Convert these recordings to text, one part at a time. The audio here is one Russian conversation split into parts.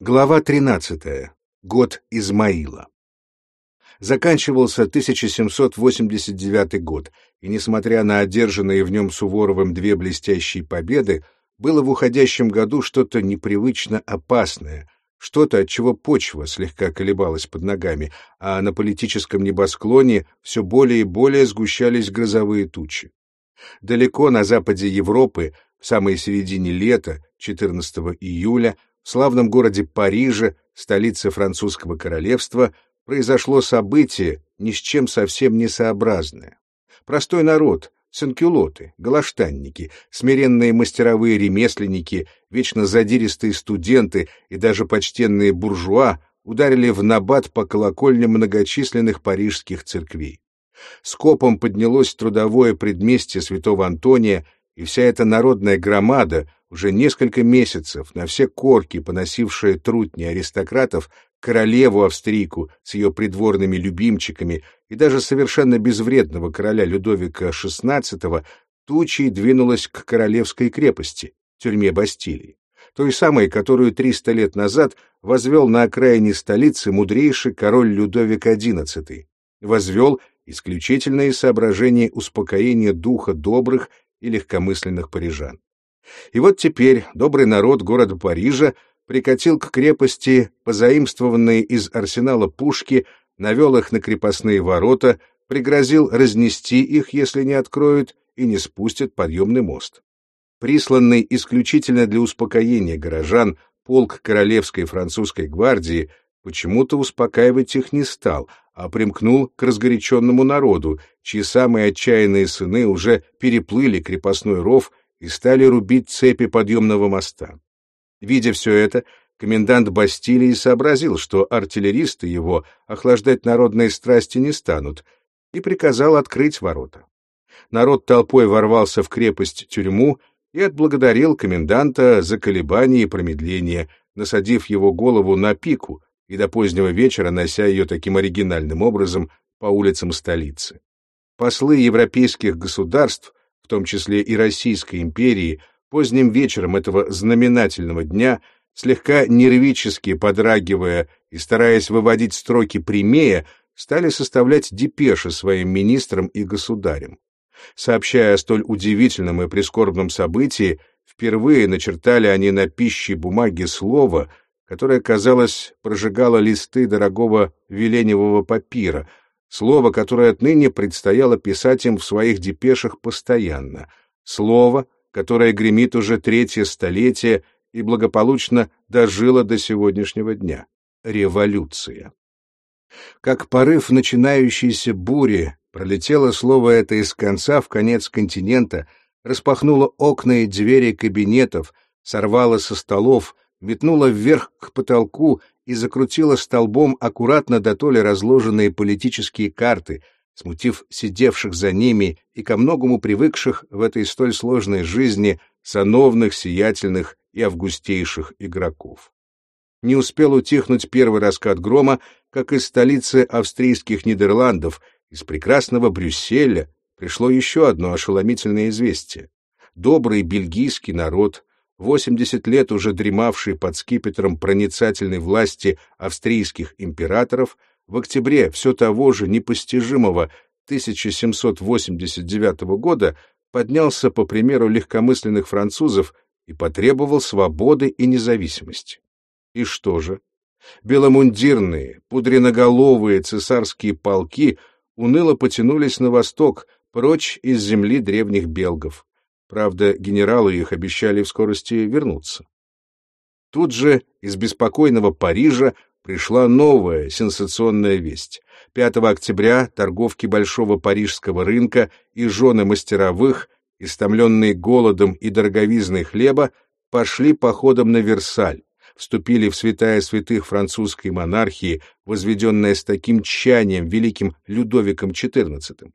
Глава 13. Год Измаила. Заканчивался 1789 год, и, несмотря на одержанные в нем Суворовым две блестящие победы, было в уходящем году что-то непривычно опасное, что-то, от чего почва слегка колебалась под ногами, а на политическом небосклоне все более и более сгущались грозовые тучи. Далеко на западе Европы, в самой середине лета, 14 июля, славном городе Париже, столице французского королевства, произошло событие, ни с чем совсем несообразное. Простой народ, санкюлоты, галаштанники, смиренные мастеровые ремесленники, вечно задиристые студенты и даже почтенные буржуа ударили в набат по колокольням многочисленных парижских церквей. Скопом поднялось трудовое предместье святого Антония, и вся эта народная громада, уже несколько месяцев на все корки поносившая трутни аристократов, королеву австрийку с ее придворными любимчиками и даже совершенно безвредного короля Людовика XVI, тучей двинулась к королевской крепости, тюрьме Бастилии, той самой, которую 300 лет назад возвел на окраине столицы мудрейший король Людовик XI, возвел исключительно из успокоения духа добрых и легкомысленных парижан. И вот теперь добрый народ города Парижа прикатил к крепости позаимствованные из арсенала пушки, навел их на крепостные ворота, пригрозил разнести их, если не откроют, и не спустят подъемный мост. Присланный исключительно для успокоения горожан полк Королевской французской гвардии почему-то успокаивать их не стал, а примкнул к разгоряченному народу, чьи самые отчаянные сыны уже переплыли крепостной ров и стали рубить цепи подъемного моста. Видя все это, комендант Бастилии сообразил, что артиллеристы его охлаждать народные страсти не станут, и приказал открыть ворота. Народ толпой ворвался в крепость-тюрьму и отблагодарил коменданта за колебания и промедление, насадив его голову на пику и до позднего вечера нося ее таким оригинальным образом по улицам столицы. Послы европейских государств в том числе и Российской империи, поздним вечером этого знаменательного дня, слегка нервически подрагивая и стараясь выводить строки прямее, стали составлять депеши своим министрам и государям. Сообщая о столь удивительном и прискорбном событии, впервые начертали они на пище бумаги слово, которое, казалось, прожигало листы дорогого веленевого папира — Слово, которое отныне предстояло писать им в своих депешах постоянно. Слово, которое гремит уже третье столетие и благополучно дожило до сегодняшнего дня. Революция. Как порыв начинающейся бури, пролетело слово это из конца в конец континента, распахнуло окна и двери кабинетов, сорвало со столов, метнуло вверх к потолку и закрутила столбом аккуратно до толи разложенные политические карты, смутив сидевших за ними и ко многому привыкших в этой столь сложной жизни сановных, сиятельных и августейших игроков. Не успел утихнуть первый раскат грома, как из столицы австрийских Нидерландов, из прекрасного Брюсселя, пришло еще одно ошеломительное известие. Добрый бельгийский народ, 80 лет уже дремавший под скипетром проницательной власти австрийских императоров, в октябре все того же непостижимого 1789 года поднялся по примеру легкомысленных французов и потребовал свободы и независимости. И что же? Беломундирные, пудреноголовые цесарские полки уныло потянулись на восток, прочь из земли древних белгов. Правда, генералы их обещали в скорости вернуться. Тут же из беспокойного Парижа пришла новая сенсационная весть. 5 октября торговки Большого Парижского рынка и жены мастеровых, истомленные голодом и дороговизной хлеба, пошли походом на Версаль, вступили в святая святых французской монархии, возведенная с таким тщанием великим Людовиком XIV.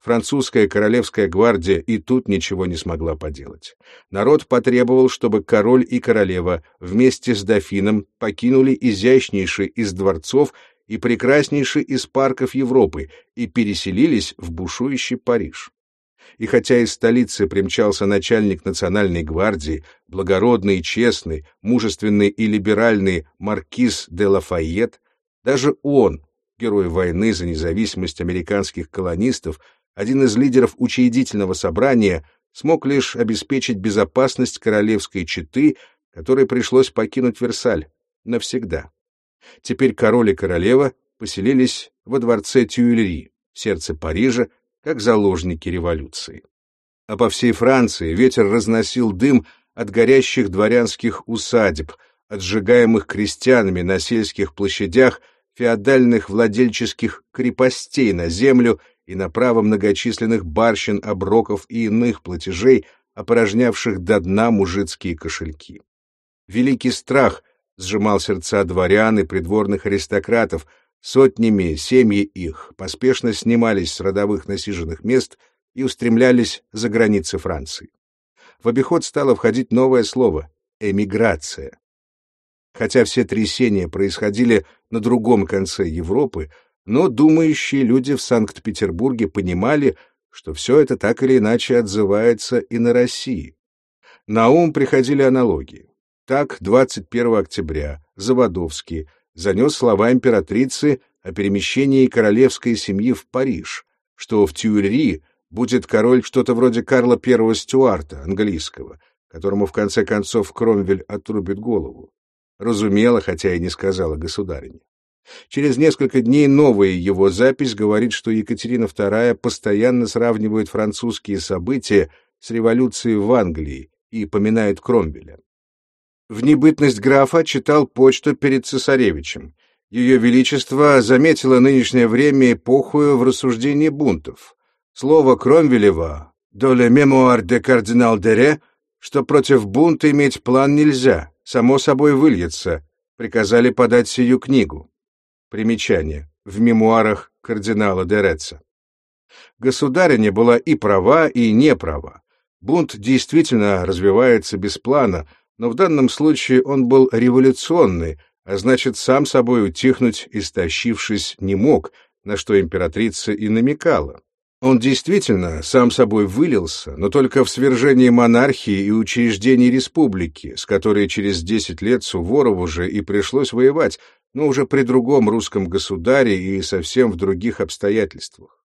Французская королевская гвардия и тут ничего не смогла поделать. Народ потребовал, чтобы король и королева вместе с дофином покинули изящнейший из дворцов и прекраснейший из парков Европы и переселились в бушующий Париж. И хотя из столицы примчался начальник национальной гвардии, благородный и честный, мужественный и либеральный маркиз де Лафайет, даже он, герой войны за независимость американских колонистов, один из лидеров учредительного собрания, смог лишь обеспечить безопасность королевской четы, которой пришлось покинуть Версаль навсегда. Теперь король и королева поселились во дворце Тюильри, в сердце Парижа, как заложники революции. А по всей Франции ветер разносил дым от горящих дворянских усадеб, от сжигаемых крестьянами на сельских площадях феодальных владельческих крепостей на землю и направо многочисленных барщин, оброков и иных платежей, опорожнявших до дна мужицкие кошельки. Великий страх сжимал сердца дворян и придворных аристократов, сотнями семьи их поспешно снимались с родовых насиженных мест и устремлялись за границы Франции. В обиход стало входить новое слово — эмиграция. Хотя все трясения происходили на другом конце Европы, но думающие люди в Санкт-Петербурге понимали, что все это так или иначе отзывается и на России. На ум приходили аналогии. Так, 21 октября Заводовский занес слова императрицы о перемещении королевской семьи в Париж, что в Тюильри будет король что-то вроде Карла I Стюарта, английского, которому в конце концов Кромвель отрубит голову. Разумела, хотя и не сказала государине. Через несколько дней новая его запись говорит, что Екатерина II постоянно сравнивает французские события с революцией в Англии и поминает Кромвеля. В небытность графа читал почту перед цесаревичем. Ее Величество заметило нынешнее время эпохую в рассуждении бунтов. Слово Кромвелева «dans le mémoire de кардинал Дере», что против бунта иметь план нельзя, само собой выльется, приказали подать сию книгу. Примечание. В мемуарах кардинала Дереца. Государиня была и права, и не права. Бунт действительно развивается без плана, но в данном случае он был революционный, а значит, сам собой утихнуть, истощившись, не мог, на что императрица и намекала. Он действительно сам собой вылился, но только в свержении монархии и учреждении республики, с которой через десять лет Суворову же и пришлось воевать, но уже при другом русском государе и совсем в других обстоятельствах.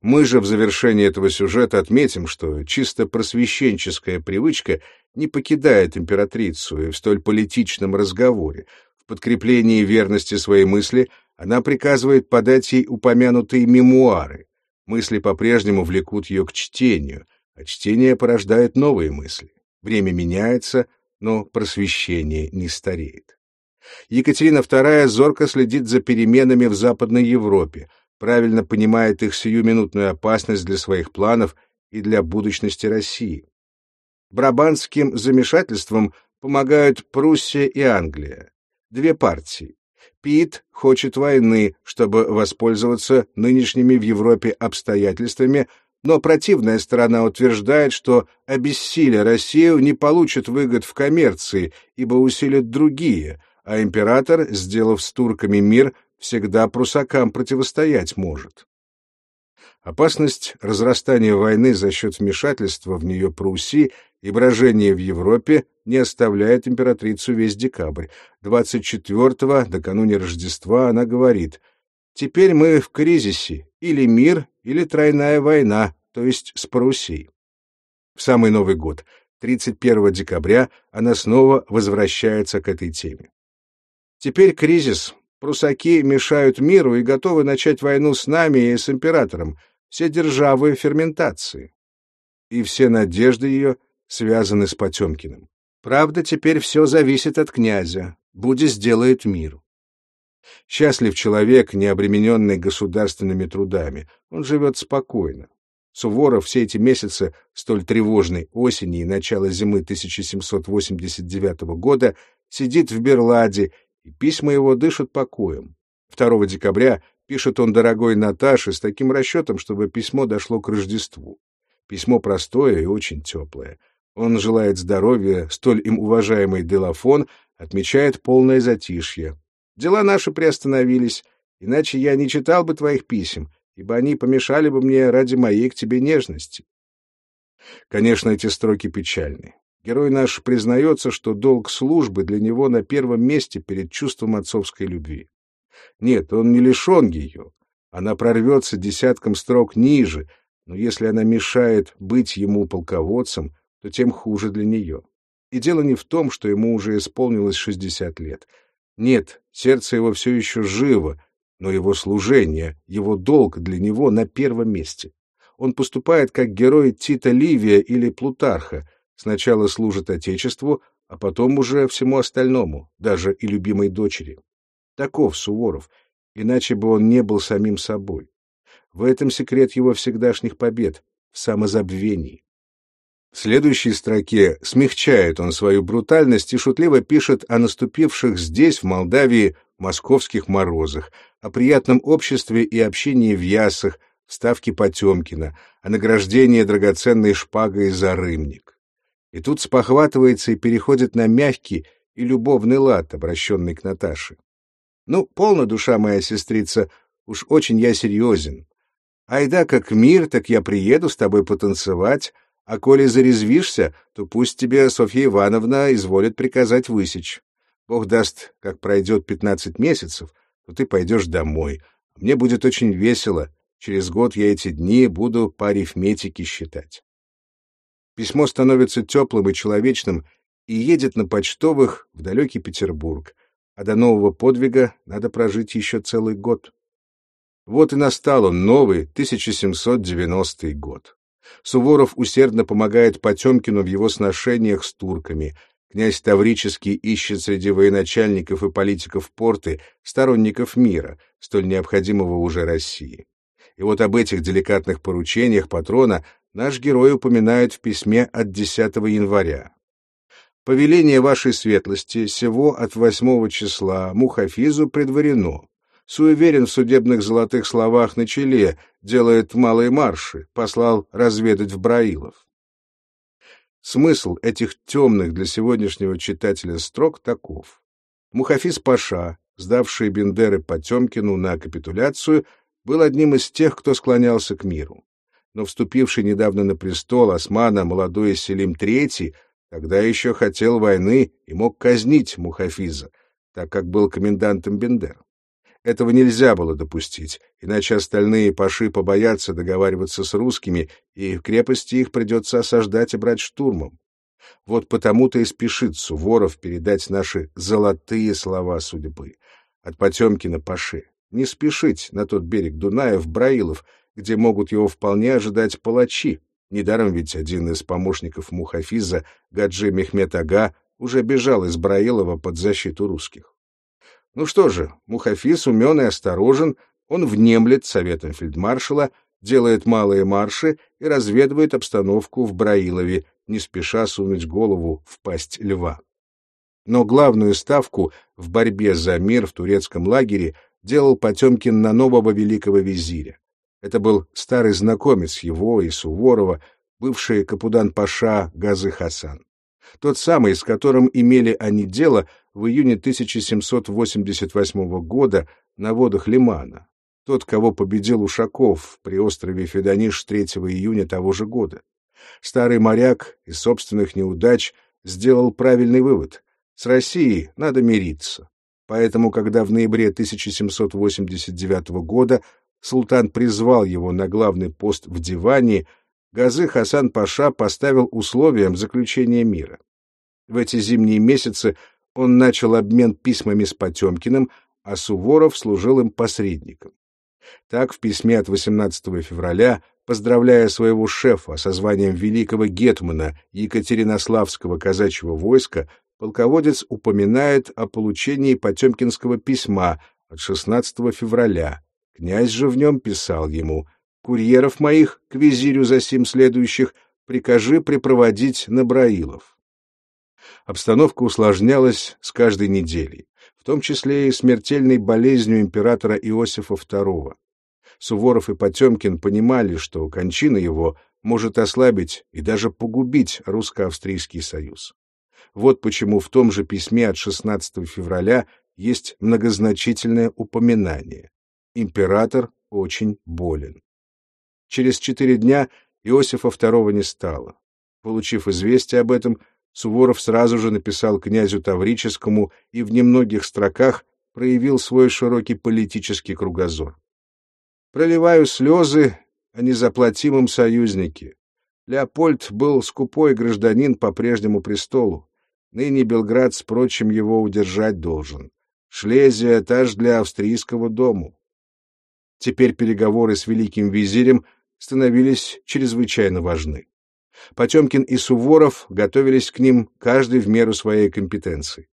Мы же в завершении этого сюжета отметим, что чисто просвещенческая привычка не покидает императрицу и в столь политичном разговоре. В подкреплении верности своей мысли она приказывает подать ей упомянутые мемуары. Мысли по-прежнему влекут ее к чтению, а чтение порождает новые мысли. Время меняется, но просвещение не стареет. Екатерина II зорко следит за переменами в Западной Европе, правильно понимает их сиюминутную опасность для своих планов и для будущности России. Брабантским замешательством помогают Пруссия и Англия. Две партии. Пит хочет войны, чтобы воспользоваться нынешними в Европе обстоятельствами, но противная сторона утверждает, что обессиля Россию не получит выгод в коммерции, ибо усилит другие — а император, сделав с турками мир, всегда прусакам противостоять может. Опасность разрастания войны за счет вмешательства в нее Пруссии и брожения в Европе не оставляет императрицу весь декабрь. 24-го, накануне Рождества, она говорит, «Теперь мы в кризисе, или мир, или тройная война, то есть с Пруссией». В самый Новый год, 31 декабря, она снова возвращается к этой теме. Теперь кризис. Прусаки мешают миру и готовы начать войну с нами и с императором. Все державы ферментации. И все надежды ее связаны с Потемкиным. Правда, теперь все зависит от князя. Буди сделает мир. Счастлив человек, не обремененный государственными трудами. Он живет спокойно. Суворов все эти месяцы столь тревожной осени и начала зимы 1789 года сидит в Берладе и письма его дышат покоем. 2 декабря пишет он дорогой Наташе с таким расчетом, чтобы письмо дошло к Рождеству. Письмо простое и очень теплое. Он желает здоровья, столь им уважаемый Делафон отмечает полное затишье. Дела наши приостановились, иначе я не читал бы твоих писем, ибо они помешали бы мне ради моей к тебе нежности. Конечно, эти строки печальны. Герой наш признается, что долг службы для него на первом месте перед чувством отцовской любви. Нет, он не лишен ее. Она прорвется десятком строк ниже, но если она мешает быть ему полководцем, то тем хуже для нее. И дело не в том, что ему уже исполнилось 60 лет. Нет, сердце его все еще живо, но его служение, его долг для него на первом месте. Он поступает как герой Тита Ливия или Плутарха, Сначала служит Отечеству, а потом уже всему остальному, даже и любимой дочери. Таков Суворов, иначе бы он не был самим собой. В этом секрет его всегдашних побед, в самозабвении. В следующей строке смягчает он свою брутальность и шутливо пишет о наступивших здесь, в Молдавии, московских морозах, о приятном обществе и общении в ясах, ставке Потемкина, о награждении драгоценной шпагой за рымник. И тут спохватывается и переходит на мягкий и любовный лад, обращенный к Наташе. Ну, полна душа моя сестрица, уж очень я серьезен. Айда как мир, так я приеду с тобой потанцевать, а коли зарезвишься, то пусть тебе Софья Ивановна изволит приказать высечь. Бог даст, как пройдет пятнадцать месяцев, то ты пойдешь домой. Мне будет очень весело. Через год я эти дни буду по арифметике считать. Письмо становится теплым и человечным и едет на почтовых в далекий Петербург, а до нового подвига надо прожить еще целый год. Вот и настал он, новый, 1790 год. Суворов усердно помогает Потемкину в его сношениях с турками. Князь Таврический ищет среди военачальников и политиков порты сторонников мира, столь необходимого уже России. И вот об этих деликатных поручениях патрона наш герой упоминает в письме от 10 января. «Повеление вашей светлости сего от 8 числа Мухафизу предварено. Суеверен в судебных золотых словах на челе, делает малые марши, послал разведать в Браилов. Смысл этих темных для сегодняшнего читателя строк таков. Мухафиз Паша, сдавший Бендеры Потемкину на капитуляцию, был одним из тех, кто склонялся к миру но вступивший недавно на престол османа молодой Селим III тогда еще хотел войны и мог казнить Мухафиза, так как был комендантом Бендер. Этого нельзя было допустить, иначе остальные паши побоятся договариваться с русскими, и в крепости их придется осаждать и брать штурмом. Вот потому-то и спешит Суворов передать наши золотые слова судьбы. От Потемкина паши. Не спешить на тот берег Дуная в Браилов, где могут его вполне ожидать палачи. Недаром ведь один из помощников Мухафиза, Гаджи Мехмед Ага, уже бежал из Браилова под защиту русских. Ну что же, Мухафиз умен и осторожен, он внемлет советом фельдмаршала, делает малые марши и разведывает обстановку в Браилове, не спеша сунуть голову в пасть льва. Но главную ставку в борьбе за мир в турецком лагере делал Потемкин на нового великого визиря. Это был старый знакомец его и Суворова, бывший капудан-паша Газы Хасан. Тот самый, с которым имели они дело в июне 1788 года на водах Лимана. Тот, кого победил Ушаков при острове Федониш 3 июня того же года. Старый моряк из собственных неудач сделал правильный вывод. С Россией надо мириться. Поэтому, когда в ноябре 1789 года султан призвал его на главный пост в диване, Газы Хасан Паша поставил условием заключения мира. В эти зимние месяцы он начал обмен письмами с Потемкиным, а Суворов служил им посредником. Так, в письме от 18 февраля, поздравляя своего шефа со званием великого гетмана Екатеринославского казачьего войска, полководец упоминает о получении Потемкинского письма от 16 февраля, Князь же в нем писал ему, «Курьеров моих к визирю за сим следующих прикажи припроводить на Браилов». Обстановка усложнялась с каждой неделей, в том числе и смертельной болезнью императора Иосифа II. Суворов и Потемкин понимали, что кончина его может ослабить и даже погубить русско-австрийский союз. Вот почему в том же письме от 16 февраля есть многозначительное упоминание. Император очень болен. Через четыре дня Иосифа II не стало. Получив известие об этом, Суворов сразу же написал князю Таврическому и в немногих строках проявил свой широкий политический кругозор. «Проливаю слезы о незаплатимом союзнике. Леопольд был скупой гражданин по прежнему престолу. Ныне Белград, впрочем, его удержать должен. Шлезия — этаж для австрийского дому. Теперь переговоры с великим визирем становились чрезвычайно важны. Потемкин и Суворов готовились к ним каждый в меру своей компетенции.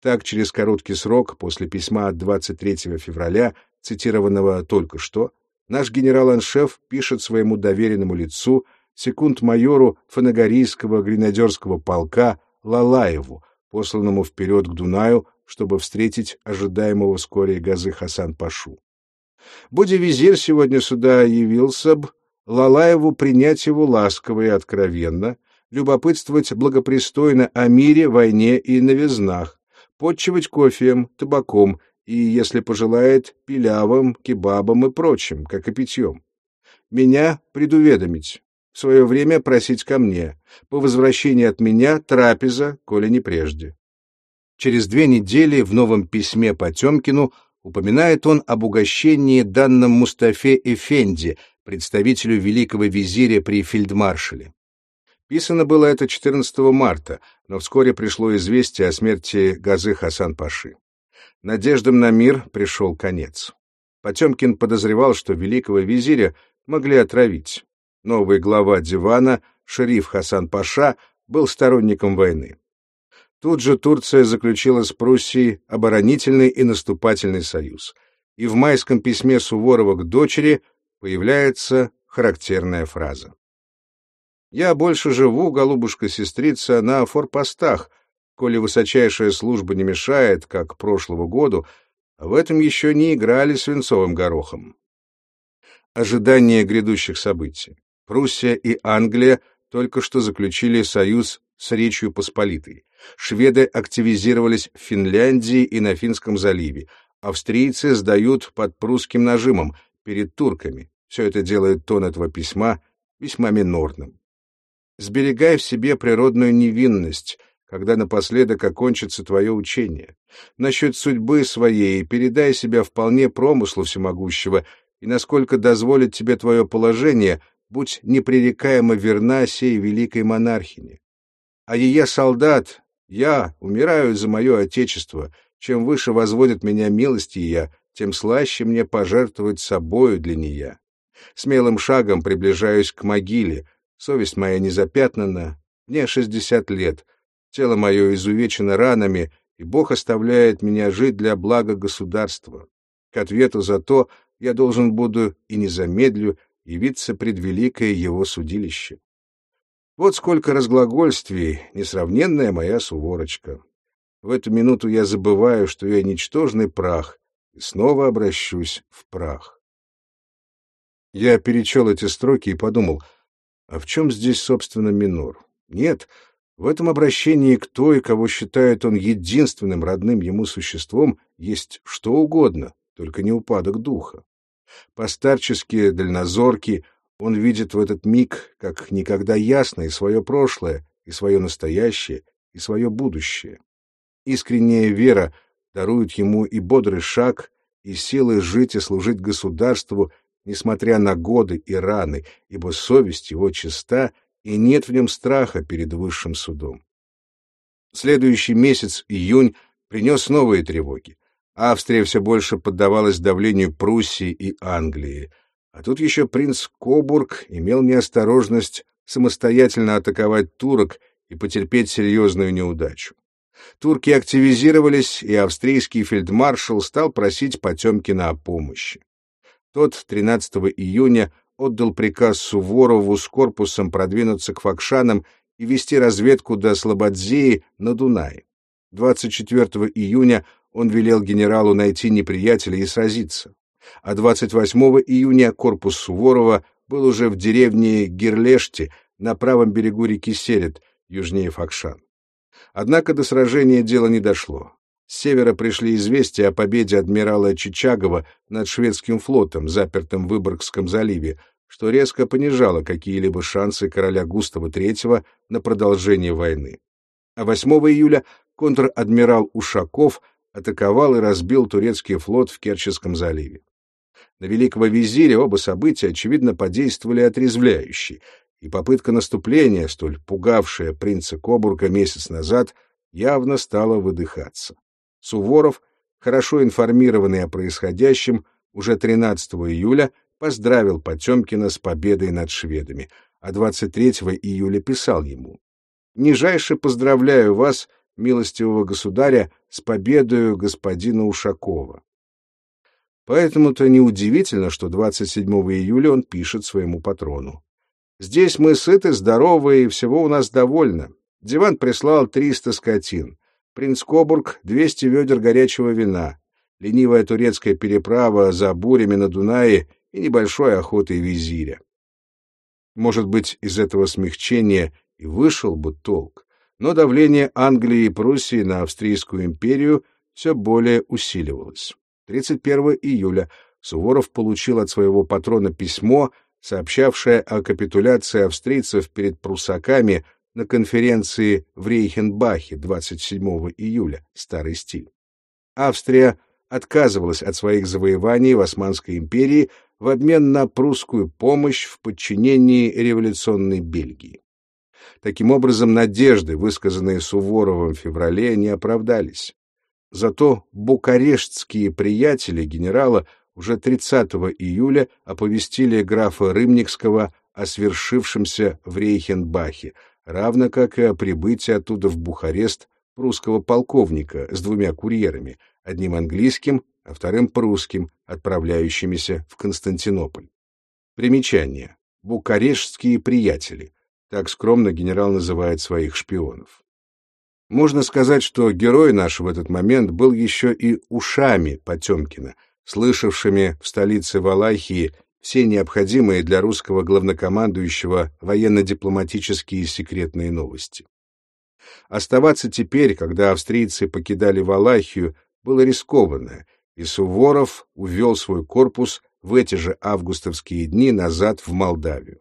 Так, через короткий срок, после письма от 23 февраля, цитированного только что, наш генерал-аншеф пишет своему доверенному лицу, секунд-майору фанагорийского гренадерского полка Лалаеву, посланному вперед к Дунаю, чтобы встретить ожидаемого вскоре газы Хасан-Пашу. Будя визирь сегодня сюда явился б, Лалаеву принять его ласково и откровенно, любопытствовать благопристойно о мире, войне и новизнах, подчивать кофеем, табаком и, если пожелает, пилявом, кебабом и прочим, как и питьем. Меня предуведомить, в свое время просить ко мне, по возвращении от меня трапеза, коли не прежде. Через две недели в новом письме Потемкину упоминает он об угощении данном Мустафе Эфенди, представителю великого визиря при фельдмаршале. Писано было это 14 марта, но вскоре пришло известие о смерти Газы Хасан-Паши. Надеждам на мир пришел конец. Потемкин подозревал, что великого визиря могли отравить. Новый глава дивана, шериф Хасан-Паша, был сторонником войны. Тут же Турция заключила с Пруссией оборонительный и наступательный союз. И в майском письме Суворова к дочери появляется характерная фраза. «Я больше живу, голубушка-сестрица, на форпостах, коли высочайшая служба не мешает, как прошлого году, а в этом еще не играли свинцовым горохом». Ожидание грядущих событий. Пруссия и Англия только что заключили союз с Речью Посполитой. Шведы активизировались в Финляндии и на Финском заливе. Австрийцы сдают под прусским нажимом перед турками. Все это делает тон этого письма весьма минорным. Сберегай в себе природную невинность, когда напоследок окончится твое учение. Насчет судьбы своей передай себя вполне промыслу всемогущего, и насколько дозволит тебе твое положение, будь непререкаемо верна сей великой монархине. А ее солдат, я умираю за мое отечество, чем выше возводят меня милости я, тем слаще мне пожертвовать собою для нея. Смелым шагом приближаюсь к могиле, совесть моя не запятнана, мне шестьдесят лет, тело мое изувечено ранами, и Бог оставляет меня жить для блага государства. К ответу за то я должен буду и не замедлю явиться пред великое его судилище. Вот сколько разглагольствий, несравненная моя суворочка. В эту минуту я забываю, что я ничтожный прах, и снова обращусь в прах. Я перечел эти строки и подумал, а в чем здесь, собственно, минор? Нет, в этом обращении к той, кого считает он единственным родным ему существом, есть что угодно, только не упадок духа. Постарчески, дальнозорки, он видит в этот миг как никогда ясно и свое прошлое, и свое настоящее, и свое будущее. Искренняя вера дарует ему и бодрый шаг, и силы жить и служить государству, несмотря на годы и раны, ибо совесть его чиста, и нет в нем страха перед высшим судом. Следующий месяц, июнь, принес новые тревоги. Австрия все больше поддавалась давлению Пруссии и Англии — а тут еще принц Кобург имел неосторожность самостоятельно атаковать турок и потерпеть серьезную неудачу. Турки активизировались, и австрийский фельдмаршал стал просить Потемкина о помощи. Тот 13 июня отдал приказ Суворову с корпусом продвинуться к Факшанам и вести разведку до Слободзеи на Дунае. 24 июня он велел генералу найти неприятеля и сразиться а 28 июня корпус Суворова был уже в деревне Гирлеште на правом берегу реки Серед, южнее Факшан. Однако до сражения дело не дошло. С севера пришли известия о победе адмирала Чичагова над шведским флотом, запертым в Выборгском заливе, что резко понижало какие-либо шансы короля Густава III на продолжение войны. А 8 июля контр-адмирал Ушаков атаковал и разбил турецкий флот в Керченском заливе. На великого визиря оба события, очевидно, подействовали отрезвляюще, и попытка наступления, столь пугавшая принца Кобурга месяц назад, явно стала выдыхаться. Суворов, хорошо информированный о происходящем, уже 13 июля поздравил Потемкина с победой над шведами, а 23 июля писал ему «Нижайше поздравляю вас, милостивого государя, с победою господина Ушакова». Поэтому-то неудивительно, что 27 июля он пишет своему патрону. «Здесь мы сыты, здоровы, и всего у нас довольно. Диван прислал 300 скотин. Принц Кобург — 200 ведер горячего вина ленивая турецкая переправа за бурями на Дунае и небольшой охотой визиря. Может быть, из этого смягчения и вышел бы толк, но давление Англии и Пруссии на Австрийскую империю все более усиливалось. 31 июля Суворов получил от своего патрона письмо, сообщавшее о капитуляции австрийцев перед прусаками на конференции в Рейхенбахе 27 июля, старый стиль. Австрия отказывалась от своих завоеваний в Османской империи в обмен на прусскую помощь в подчинении революционной Бельгии. Таким образом, надежды, высказанные Суворовым в феврале, не оправдались. Зато букарештские приятели генерала уже 30 июля оповестили графа Рымникского о свершившемся в Рейхенбахе, равно как и о прибытии оттуда в Бухарест прусского полковника с двумя курьерами, одним английским, а вторым прусским, отправляющимися в Константинополь. Примечание. Букарештские приятели. Так скромно генерал называет своих шпионов. Можно сказать, что герой наш в этот момент был еще и ушами Потемкина, слышавшими в столице Валахии все необходимые для русского главнокомандующего военно-дипломатические секретные новости. Оставаться теперь, когда австрийцы покидали Валахию, было рискованно, и Суворов увел свой корпус в эти же августовские дни назад в Молдавию.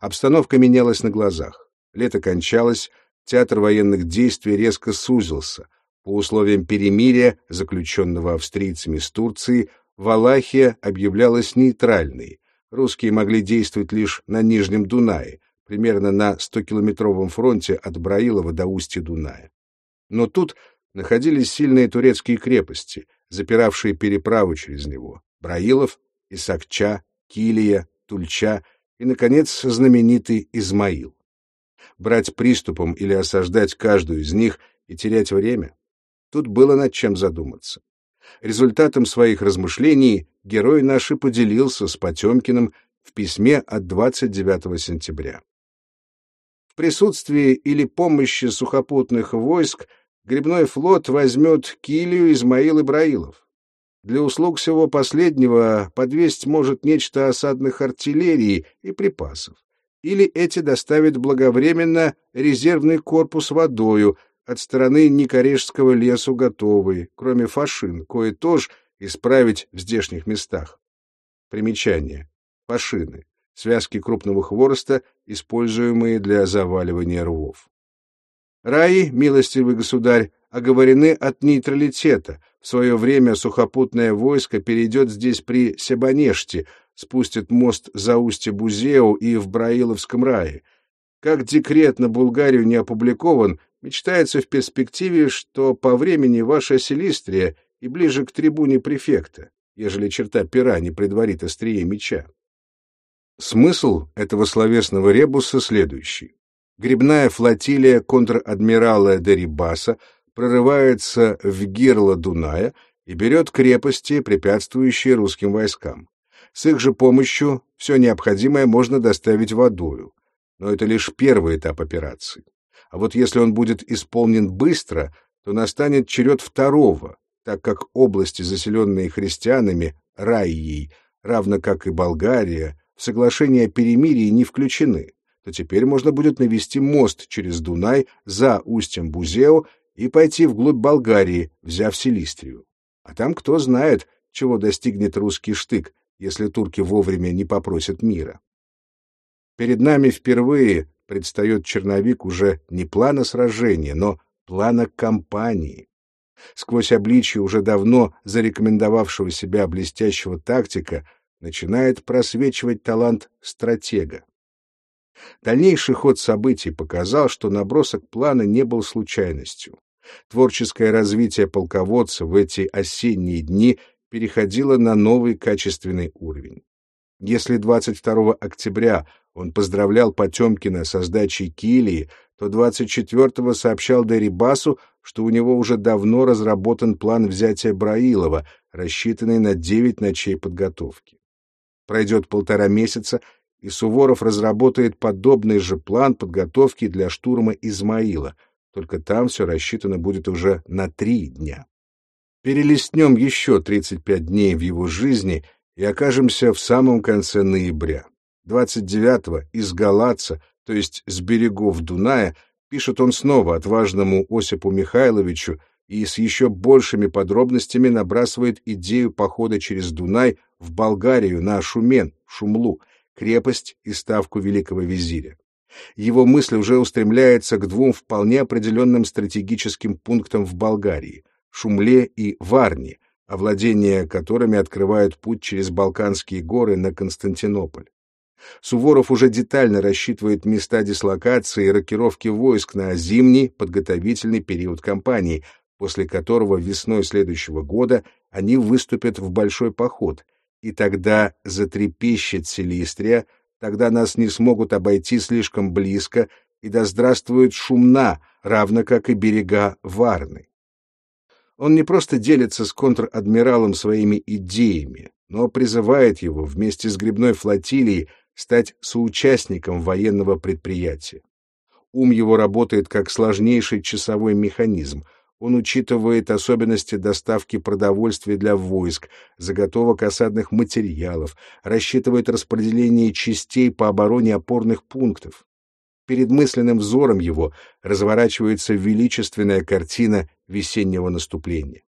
Обстановка менялась на глазах. Лето кончалось, театр военных действий резко сузился. По условиям перемирия, заключенного австрийцами с Турцией, Валахия объявлялась нейтральной. Русские могли действовать лишь на Нижнем Дунае, примерно на 100-километровом фронте от Браилова до устья Дуная. Но тут находились сильные турецкие крепости, запиравшие переправу через него — Браилов, Исакча, Килия, Тульча и, наконец, знаменитый Измаил. Брать приступом или осаждать каждую из них и терять время? Тут было над чем задуматься. Результатом своих размышлений герой наш и поделился с Потемкиным в письме от 29 сентября. В присутствии или помощи сухопутных войск грибной флот возьмет Килию, Измаил и Браилов. Для услуг всего последнего подвесть может нечто осадных артиллерии и припасов. Или эти доставят благовременно резервный корпус водою от стороны Никорешского лесу готовый, кроме фашин, кое тоже исправить в здешних местах. Примечание. Фашины связки крупного хвороста, используемые для заваливания рвов. Раи, милостивый государь, оговорены от нейтралитета. В свое время сухопутное войско перейдет здесь при Себанеште, спустит мост за устье Бузеу и в Браиловском рае. Как декрет на Булгарию не опубликован, мечтается в перспективе, что по времени ваша Селистрия и ближе к трибуне префекта, ежели черта пера не предварит острие меча. Смысл этого словесного ребуса следующий. Грибная флотилия контр-адмирала Дерибаса прорывается в гирло Дуная и берет крепости, препятствующие русским войскам. С их же помощью все необходимое можно доставить водою. Но это лишь первый этап операции. А вот если он будет исполнен быстро, то настанет черед второго, так как области, заселенные христианами, Раией, равно как и Болгария, в соглашение о перемирии не включены, то теперь можно будет навести мост через Дунай за устьем Бузео и пойти вглубь Болгарии, взяв Селистрию. А там кто знает, чего достигнет русский штык, если турки вовремя не попросят мира. Перед нами впервые предстает черновик уже не плана сражения, но плана кампании. Сквозь обличье уже давно зарекомендовавшего себя блестящего тактика начинает просвечивать талант стратега. Дальнейший ход событий показал, что набросок плана не был случайностью. Творческое развитие полководца в эти осенние дни переходило на новый качественный уровень. Если 22 октября он поздравлял Потемкина со сдачей Килии, то 24-го сообщал Дерибасу, что у него уже давно разработан план взятия Браилова, рассчитанный на 9 ночей подготовки. Пройдет полтора месяца, и Суворов разработает подобный же план подготовки для штурма Измаила, только там все рассчитано будет уже на три дня. Перелистнем еще 35 дней в его жизни и окажемся в самом конце ноября. 29-го из Галаца, то есть с берегов Дуная, пишет он снова отважному Осипу Михайловичу и с еще большими подробностями набрасывает идею похода через Дунай в Болгарию на Шумен, Шумлу, крепость и ставку великого визиря. Его мысль уже устремляется к двум вполне определенным стратегическим пунктам в Болгарии — Шумле и Варне, овладение которыми открывают путь через Балканские горы на Константинополь. Суворов уже детально рассчитывает места дислокации и рокировки войск на зимний подготовительный период кампании, после которого весной следующего года они выступят в большой поход, и тогда затрепещет Селистрия, тогда нас не смогут обойти слишком близко, и да здравствует шумна, равно как и берега Варны. Он не просто делится с контр-адмиралом своими идеями, но призывает его вместе с грибной флотилией стать соучастником военного предприятия. Ум его работает как сложнейший часовой механизм — он учитывает особенности доставки продовольствия для войск, заготовок осадных материалов, рассчитывает распределение частей по обороне опорных пунктов. Перед мысленным взором его разворачивается величественная картина весеннего наступления.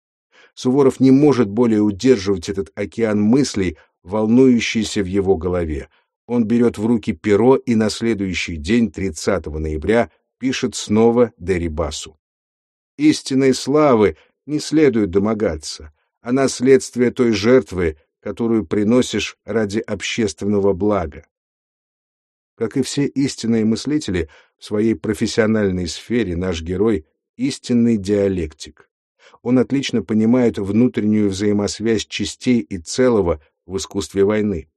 Суворов не может более удерживать этот океан мыслей, волнующийся в его голове. Он берет в руки перо и на следующий день, 30 ноября, пишет снова Дерибасу. Истинной славы не следует домогаться, она следствие той жертвы, которую приносишь ради общественного блага. Как и все истинные мыслители, в своей профессиональной сфере наш герой — истинный диалектик. Он отлично понимает внутреннюю взаимосвязь частей и целого в искусстве войны.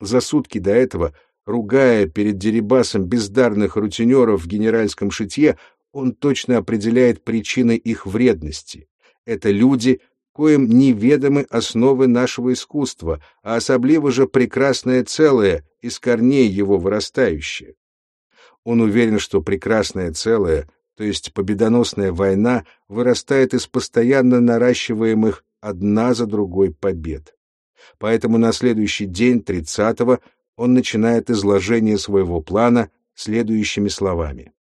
За сутки до этого, ругая перед Дерибасом бездарных рутинеров в генеральском шитье, он точно определяет причины их вредности. Это люди, коим неведомы основы нашего искусства, а особливо же прекрасное целое, из корней его вырастающее. Он уверен, что прекрасное целое, то есть победоносная война, вырастает из постоянно наращиваемых одна за другой побед. Поэтому на следующий день, 30-го, он начинает изложение своего плана следующими словами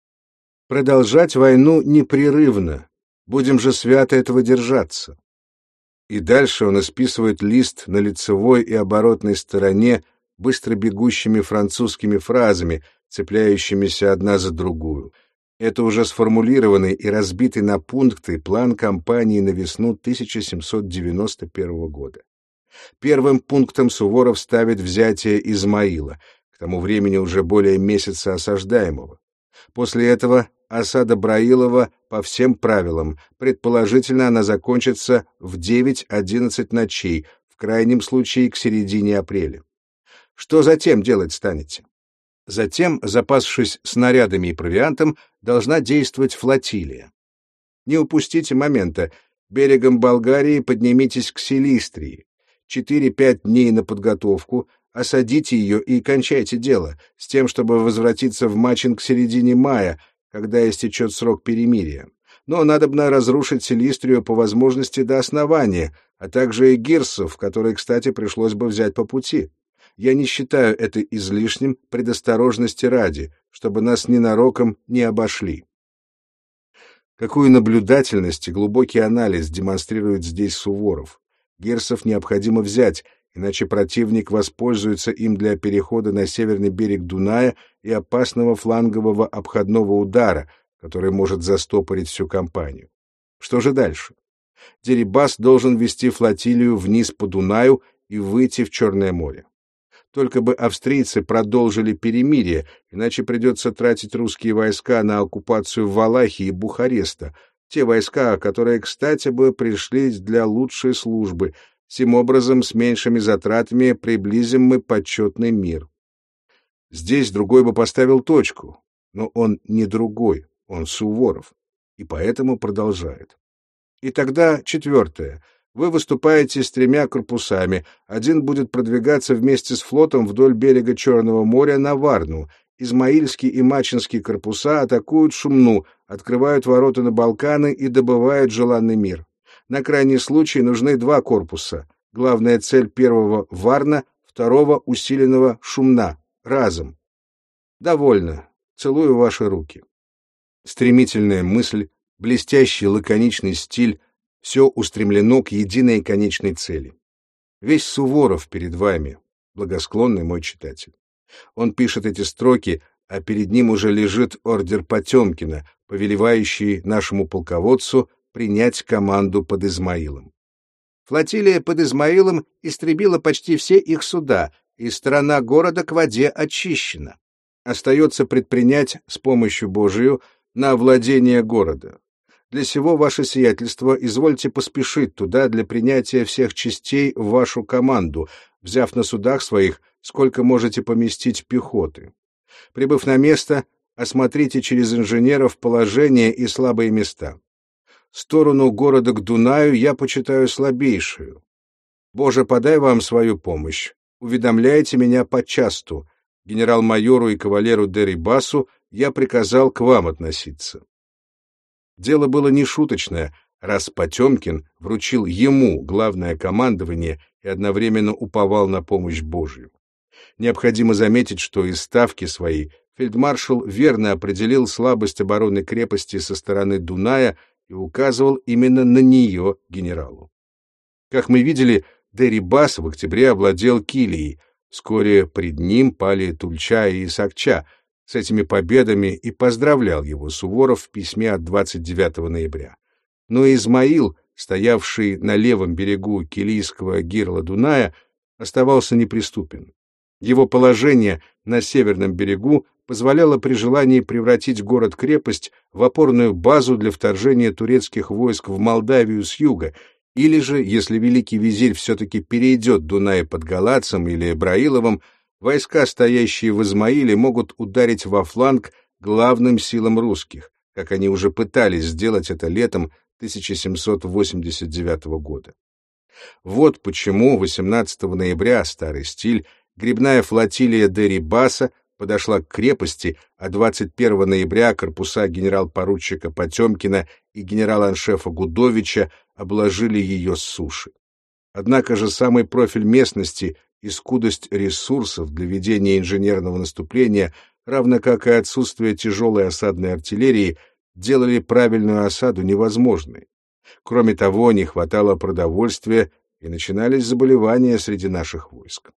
продолжать войну непрерывно, будем же свято этого держаться. И дальше он исписывает лист на лицевой и оборотной стороне быстро бегущими французскими фразами, цепляющимися одна за другую. Это уже сформулированный и разбитый на пункты план кампании на весну 1791 года. Первым пунктом Суворов ставит взятие Измаила, к тому времени уже более месяца осаждаемого. После этого осада Браилова по всем правилам. Предположительно, она закончится в 9-11 ночей, в крайнем случае к середине апреля. Что затем делать станете? Затем, запасшись снарядами и провиантом, должна действовать флотилия. Не упустите момента. Берегом Болгарии поднимитесь к Силистрии. 4-5 дней на подготовку, осадите ее и кончайте дело, с тем, чтобы возвратиться в Мачин к середине мая, когда истечет срок перемирия. Но надобно разрушить Селистрию по возможности до основания, а также и Гирсов, которые, кстати, пришлось бы взять по пути. Я не считаю это излишним предосторожности ради, чтобы нас ненароком не обошли. Какую наблюдательность и глубокий анализ демонстрирует здесь Суворов. Герсов необходимо взять, иначе противник воспользуется им для перехода на северный берег Дуная и опасного флангового обходного удара, который может застопорить всю кампанию. Что же дальше? Дерибас должен вести флотилию вниз по Дунаю и выйти в Черное море. Только бы австрийцы продолжили перемирие, иначе придется тратить русские войска на оккупацию Валахии и Бухареста, те войска, которые, кстати, бы пришли для лучшей службы. Тем образом, с меньшими затратами приблизим мы почетный мир. Здесь другой бы поставил точку, но он не другой, он Суворов, и поэтому продолжает. И тогда четвертое. Вы выступаете с тремя корпусами. Один будет продвигаться вместе с флотом вдоль берега Черного моря на Варну. Измаильский и Мачинский корпуса атакуют Шумну, открывают ворота на Балканы и добывают желанный мир. На крайний случай нужны два корпуса. Главная цель первого — Варна, второго — усиленного Шумна. Разом. Довольно. Целую ваши руки. Стремительная мысль, блестящий лаконичный стиль — все устремлено к единой конечной цели. Весь Суворов перед вами, благосклонный мой читатель. Он пишет эти строки, а перед ним уже лежит ордер Потемкина, повелевающий нашему полководцу принять команду под Измаилом. Флотилия под Измаилом истребила почти все их суда, и страна города к воде очищена. Остается предпринять с помощью Божию на овладение города. Для сего ваше сиятельство извольте поспешить туда для принятия всех частей в вашу команду, взяв на судах своих сколько можете поместить пехоты. Прибыв на место, осмотрите через инженеров положение и слабые места. Сторону города к Дунаю я почитаю слабейшую. Боже, подай вам свою помощь. Уведомляйте меня почасту. Генерал-майору и кавалеру Дерибасу я приказал к вам относиться. Дело было не шуточное, раз Потемкин вручил ему главное командование и одновременно уповал на помощь Божью. Необходимо заметить, что из ставки своей фельдмаршал верно определил слабость обороны крепости со стороны Дуная и указывал именно на нее генералу. Как мы видели, Дерибас в октябре овладел Килией, вскоре пред ним пали Тульча и Сакча. С этими победами и поздравлял его Суворов в письме от 29 ноября. Но Измаил, стоявший на левом берегу Килийского гирла Дуная, оставался неприступен. Его положение на северном берегу позволяло при желании превратить город-крепость в опорную базу для вторжения турецких войск в Молдавию с юга, или же, если великий визирь все-таки перейдет Дунай под Галацем или Браиловым, войска, стоящие в Измаиле, могут ударить во фланг главным силам русских, как они уже пытались сделать это летом 1789 года. Вот почему 18 ноября старый стиль грибная флотилия Дерибаса подошла к крепости, а 21 ноября корпуса генерал-поручика Потемкина и генерала-аншефа Гудовича обложили ее с суши. Однако же самый профиль местности и скудость ресурсов для ведения инженерного наступления, равно как и отсутствие тяжелой осадной артиллерии, делали правильную осаду невозможной. Кроме того, не хватало продовольствия, и начинались заболевания среди наших войск.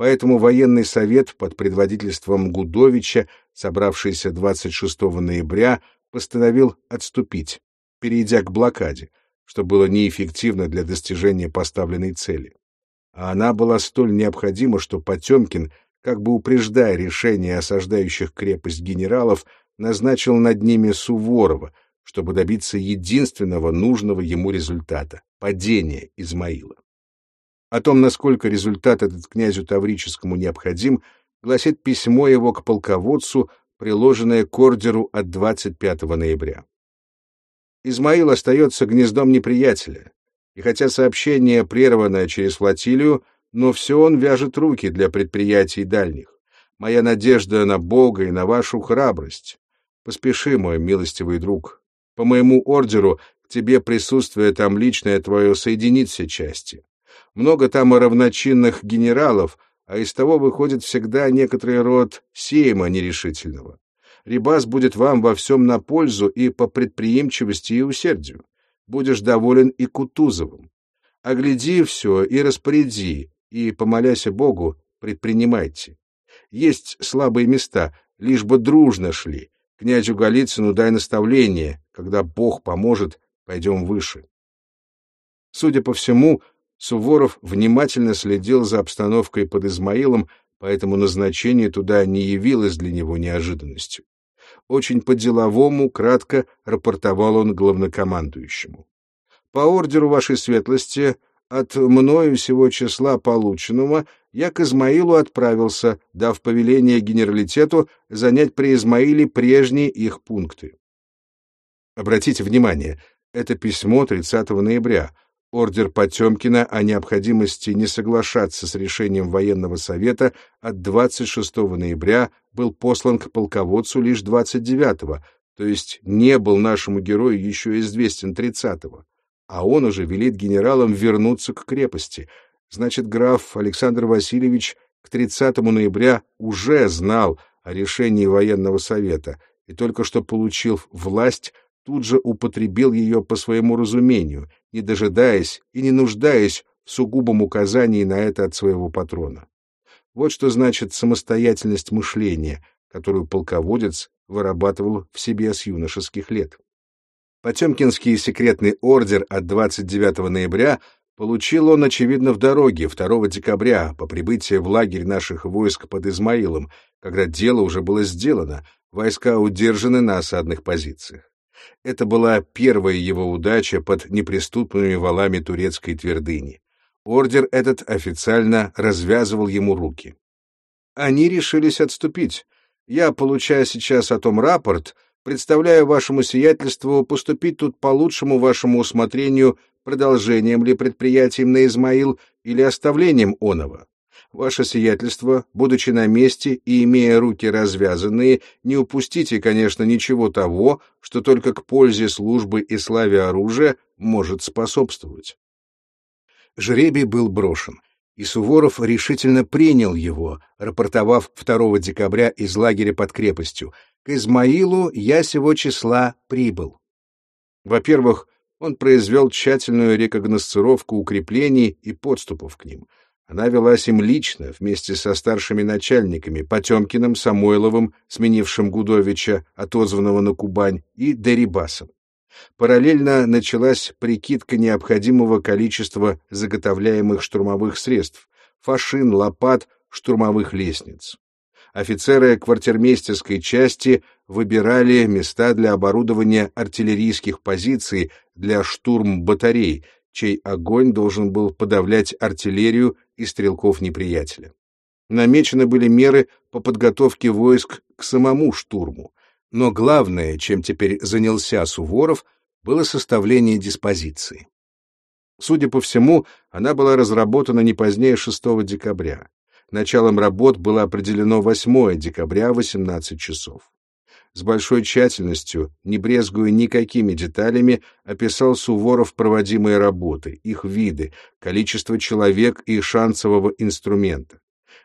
Поэтому военный совет под предводительством Гудовича, собравшийся 26 ноября, постановил отступить, перейдя к блокаде, что было неэффективно для достижения поставленной цели. А она была столь необходима, что Потемкин, как бы упреждая решение осаждающих крепость генералов, назначил над ними Суворова, чтобы добиться единственного нужного ему результата — падения Измаила. О том, насколько результат этот князю Таврическому необходим, гласит письмо его к полководцу, приложенное к ордеру от 25 ноября. Измаил остается гнездом неприятеля, и хотя сообщение прервано через флотилию, но все он вяжет руки для предприятий дальних. Моя надежда на Бога и на вашу храбрость. Поспеши, мой милостивый друг. По моему ордеру к тебе присутствие там личное твое соединит все части много там равночинных генералов, а из того выходит всегда некоторый род сейма нерешительного. Рибас будет вам во всем на пользу и по предприимчивости и усердию. Будешь доволен и Кутузовым. Огляди все и распоряди, и, помолясь Богу, предпринимайте. Есть слабые места, лишь бы дружно шли. Князю Голицыну дай наставление, когда Бог поможет, пойдем выше. Судя по всему, Суворов внимательно следил за обстановкой под Измаилом, поэтому назначение туда не явилось для него неожиданностью. Очень по-деловому, кратко рапортовал он главнокомандующему. «По ордеру вашей светлости, от мною всего числа полученного, я к Измаилу отправился, дав повеление генералитету занять при Измаиле прежние их пункты. Обратите внимание, это письмо 30 ноября, ордер Потемкина о необходимости не соглашаться с решением военного совета от 26 ноября был послан к полководцу лишь 29-го, то есть не был нашему герою еще известен 30-го, а он уже велит генералам вернуться к крепости — Значит, граф Александр Васильевич к 30 ноября уже знал о решении военного совета и только что получил власть, тут же употребил ее по своему разумению, не дожидаясь и не нуждаясь в сугубом указании на это от своего патрона. Вот что значит самостоятельность мышления, которую полководец вырабатывал в себе с юношеских лет. Потемкинский секретный ордер от 29 ноября Получил он, очевидно, в дороге 2 декабря по прибытии в лагерь наших войск под Измаилом, когда дело уже было сделано, войска удержаны на осадных позициях. Это была первая его удача под неприступными валами турецкой твердыни. Ордер этот официально развязывал ему руки. Они решились отступить. Я, получая сейчас о том рапорт, представляю вашему сиятельству поступить тут по лучшему вашему усмотрению продолжением ли предприятием на Измаил или оставлением оного. Ваше сиятельство, будучи на месте и имея руки развязанные, не упустите, конечно, ничего того, что только к пользе службы и славе оружия может способствовать. Жребий был брошен, и Суворов решительно принял его, рапортовав 2 декабря из лагеря под крепостью. К Измаилу я сего числа прибыл. Во-первых, он произвел тщательную рекогносцировку укреплений и подступов к ним. Она велась им лично, вместе со старшими начальниками Потемкиным, Самойловым, сменившим Гудовича, отозванного на Кубань, и Дерибасом. Параллельно началась прикидка необходимого количества заготовляемых штурмовых средств — фашин, лопат, штурмовых лестниц офицеры квартирмейстерской части выбирали места для оборудования артиллерийских позиций для штурм-батарей, чей огонь должен был подавлять артиллерию и стрелков неприятеля. Намечены были меры по подготовке войск к самому штурму, но главное, чем теперь занялся Суворов, было составление диспозиции. Судя по всему, она была разработана не позднее 6 декабря. Началом работ было определено 8 декабря 18 часов. С большой тщательностью, не брезгуя никакими деталями, описал Суворов проводимые работы, их виды, количество человек и шансового инструмента.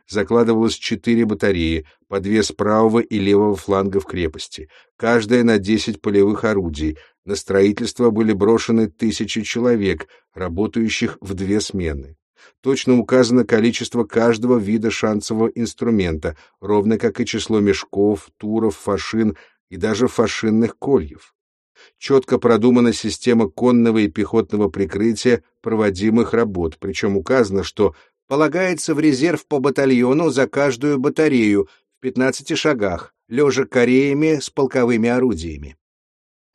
Закладывалось четыре батареи, по две с правого и левого флангов крепости, каждая на десять полевых орудий. На строительство были брошены тысячи человек, работающих в две смены точно указано количество каждого вида шансового инструмента, ровно как и число мешков, туров, фашин и даже фашинных кольев. Четко продумана система конного и пехотного прикрытия проводимых работ, причем указано, что полагается в резерв по батальону за каждую батарею в 15 шагах, лежа кореями с полковыми орудиями.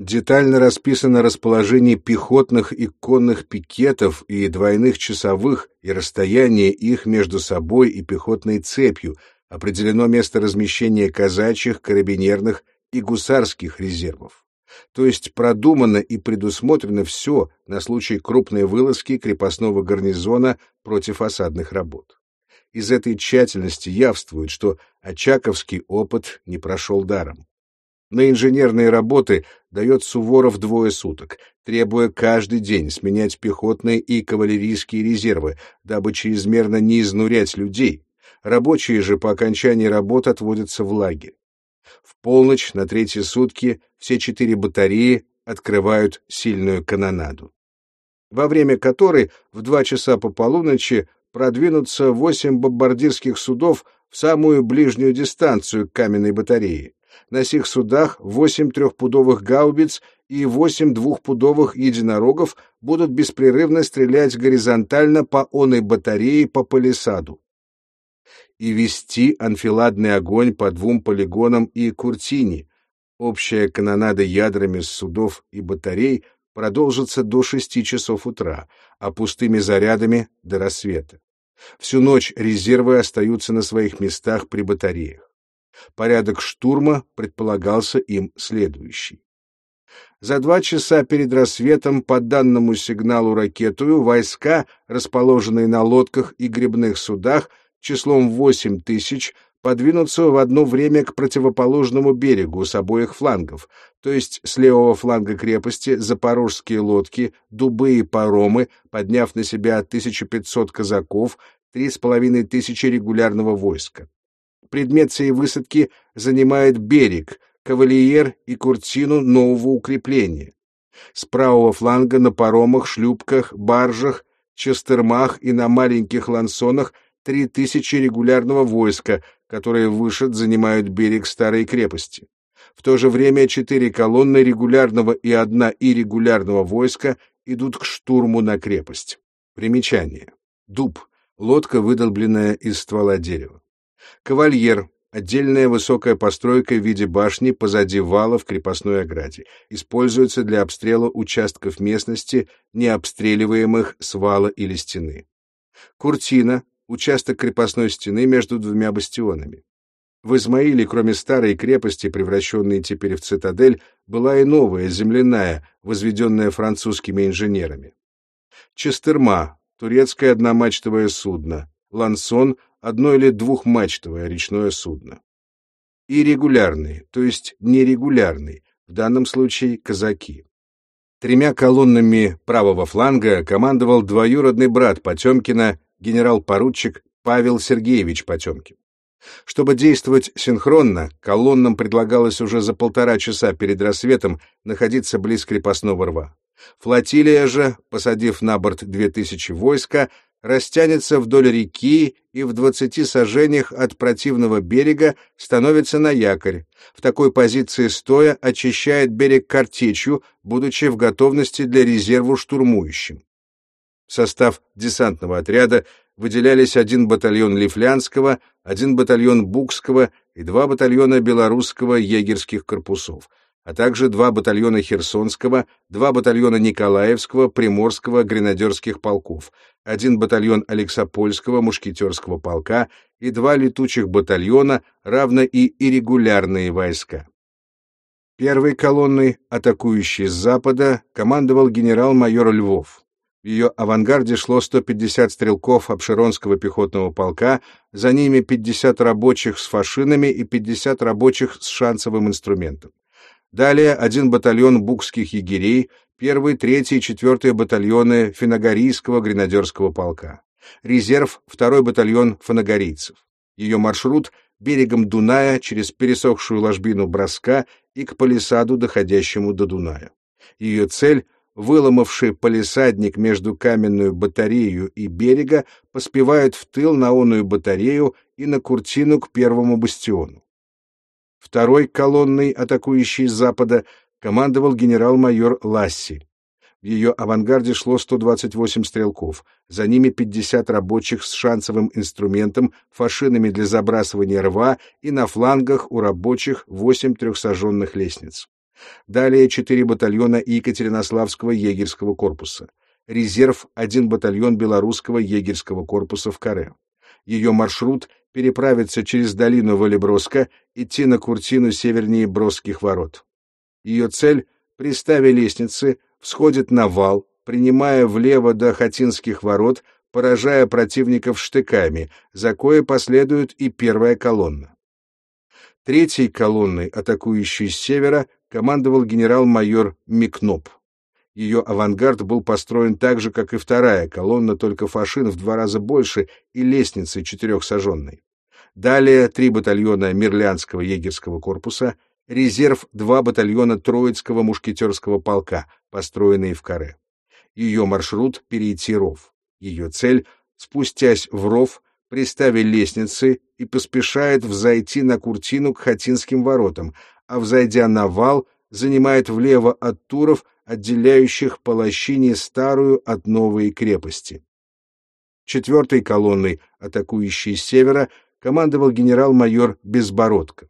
Детально расписано расположение пехотных и конных пикетов и двойных часовых и расстояние их между собой и пехотной цепью, определено место размещения казачьих, карабинерных и гусарских резервов. То есть продумано и предусмотрено все на случай крупной вылазки крепостного гарнизона против осадных работ. Из этой тщательности явствует, что Очаковский опыт не прошел даром. На инженерные работы дает Суворов двое суток, требуя каждый день сменять пехотные и кавалерийские резервы, дабы чрезмерно не изнурять людей. Рабочие же по окончании работ отводятся в лагерь. В полночь на третьи сутки все четыре батареи открывают сильную канонаду, во время которой в два часа по полуночи продвинутся восемь бомбардирских судов в самую ближнюю дистанцию к каменной батарее. На сих судах восемь трехпудовых гаубиц и восемь двухпудовых единорогов будут беспрерывно стрелять горизонтально по оной батарее по палисаду и вести анфиладный огонь по двум полигонам и Куртини. Общая канонада ядрами с судов и батарей продолжится до шести часов утра, а пустыми зарядами — до рассвета. Всю ночь резервы остаются на своих местах при батареях. Порядок штурма предполагался им следующий. За два часа перед рассветом по данному сигналу ракетую войска, расположенные на лодках и грибных судах, числом 8 тысяч, подвинуться в одно время к противоположному берегу с обоих флангов, то есть с левого фланга крепости запорожские лодки, дубы и паромы, подняв на себя 1500 казаков, 3500 регулярного войска. Предмет сей высадки занимает берег, кавалиер и куртину нового укрепления. С правого фланга на паромах, шлюпках, баржах, честермах и на маленьких лансонах три тысячи регулярного войска, которые вышед занимают берег старой крепости. В то же время четыре колонны регулярного и одна иррегулярного войска идут к штурму на крепость. Примечание. Дуб. Лодка, выдолбленная из ствола дерева. Кавальер. Отдельная высокая постройка в виде башни позади вала в крепостной ограде. Используется для обстрела участков местности, не обстреливаемых с вала или стены. Куртина участок крепостной стены между двумя бастионами. В Измаиле, кроме старой крепости, превращенной теперь в цитадель, была и новая, земляная, возведенная французскими инженерами. Честерма — турецкое одномачтовое судно, Лансон — одно- или двухмачтовое речное судно. И регулярный, то есть нерегулярный, в данном случае казаки. Тремя колоннами правого фланга командовал двоюродный брат Потемкина генерал-поручик Павел Сергеевич Потемкин. Чтобы действовать синхронно, колоннам предлагалось уже за полтора часа перед рассветом находиться близ крепостного рва. Флотилия же, посадив на борт 2000 войска, растянется вдоль реки и в 20 сажениях от противного берега становится на якорь. В такой позиции стоя очищает берег картечью, будучи в готовности для резерву штурмующим. В состав десантного отряда выделялись один батальон Лифлянского, один батальон Букского и два батальона белорусского егерских корпусов, а также два батальона Херсонского, два батальона Николаевского, Приморского гренадерских полков, один батальон Алексопольского мушкетерского полка и два летучих батальона, равно и иррегулярные войска. Первой колонной, атакующей с запада, командовал генерал-майор Львов. В ее авангарде шло 150 стрелков Обширонского пехотного полка, за ними 50 рабочих с фашинами и 50 рабочих с шансовым инструментом. Далее один батальон букских егерей, первый, третий и четвертый батальоны Финогорийского гренадерского полка. Резерв — второй батальон фанагорийцев. Ее маршрут — берегом Дуная через пересохшую ложбину Броска и к палисаду, доходящему до Дуная. Ее цель — выломавший полисадник между каменную батарею и берега, поспевают в тыл на оную батарею и на куртину к первому бастиону. Второй колонной, атакующей с запада, командовал генерал-майор Ласси. В ее авангарде шло 128 стрелков, за ними 50 рабочих с шансовым инструментом, фашинами для забрасывания рва и на флангах у рабочих 8 трехсожженных лестниц. Далее четыре батальона Екатеринославского егерского корпуса. Резерв — один батальон Белорусского егерского корпуса в Каре. Ее маршрут — переправиться через долину Валеброска, идти на Куртину севернее Бросских ворот. Ее цель — приставе лестницы, всходит на вал, принимая влево до Хатинских ворот, поражая противников штыками, за кое последует и первая колонна. Третьей колонной, атакующей с севера, командовал генерал-майор Микноп. Ее авангард был построен так же, как и вторая колонна, только фашин в два раза больше и лестницей четырехсаженной. Далее три батальона Мирлянского егерского корпуса, резерв два батальона Троицкого мушкетерского полка, построенные в Каре. Ее маршрут — перейти ров. Ее цель — спустясь в ров, приставе лестницы и поспешает взойти на Куртину к Хатинским воротам, а, взойдя на вал, занимает влево от туров, отделяющих по лощине старую от новой крепости. Четвертой колонной, атакующей с севера, командовал генерал-майор Безбородко.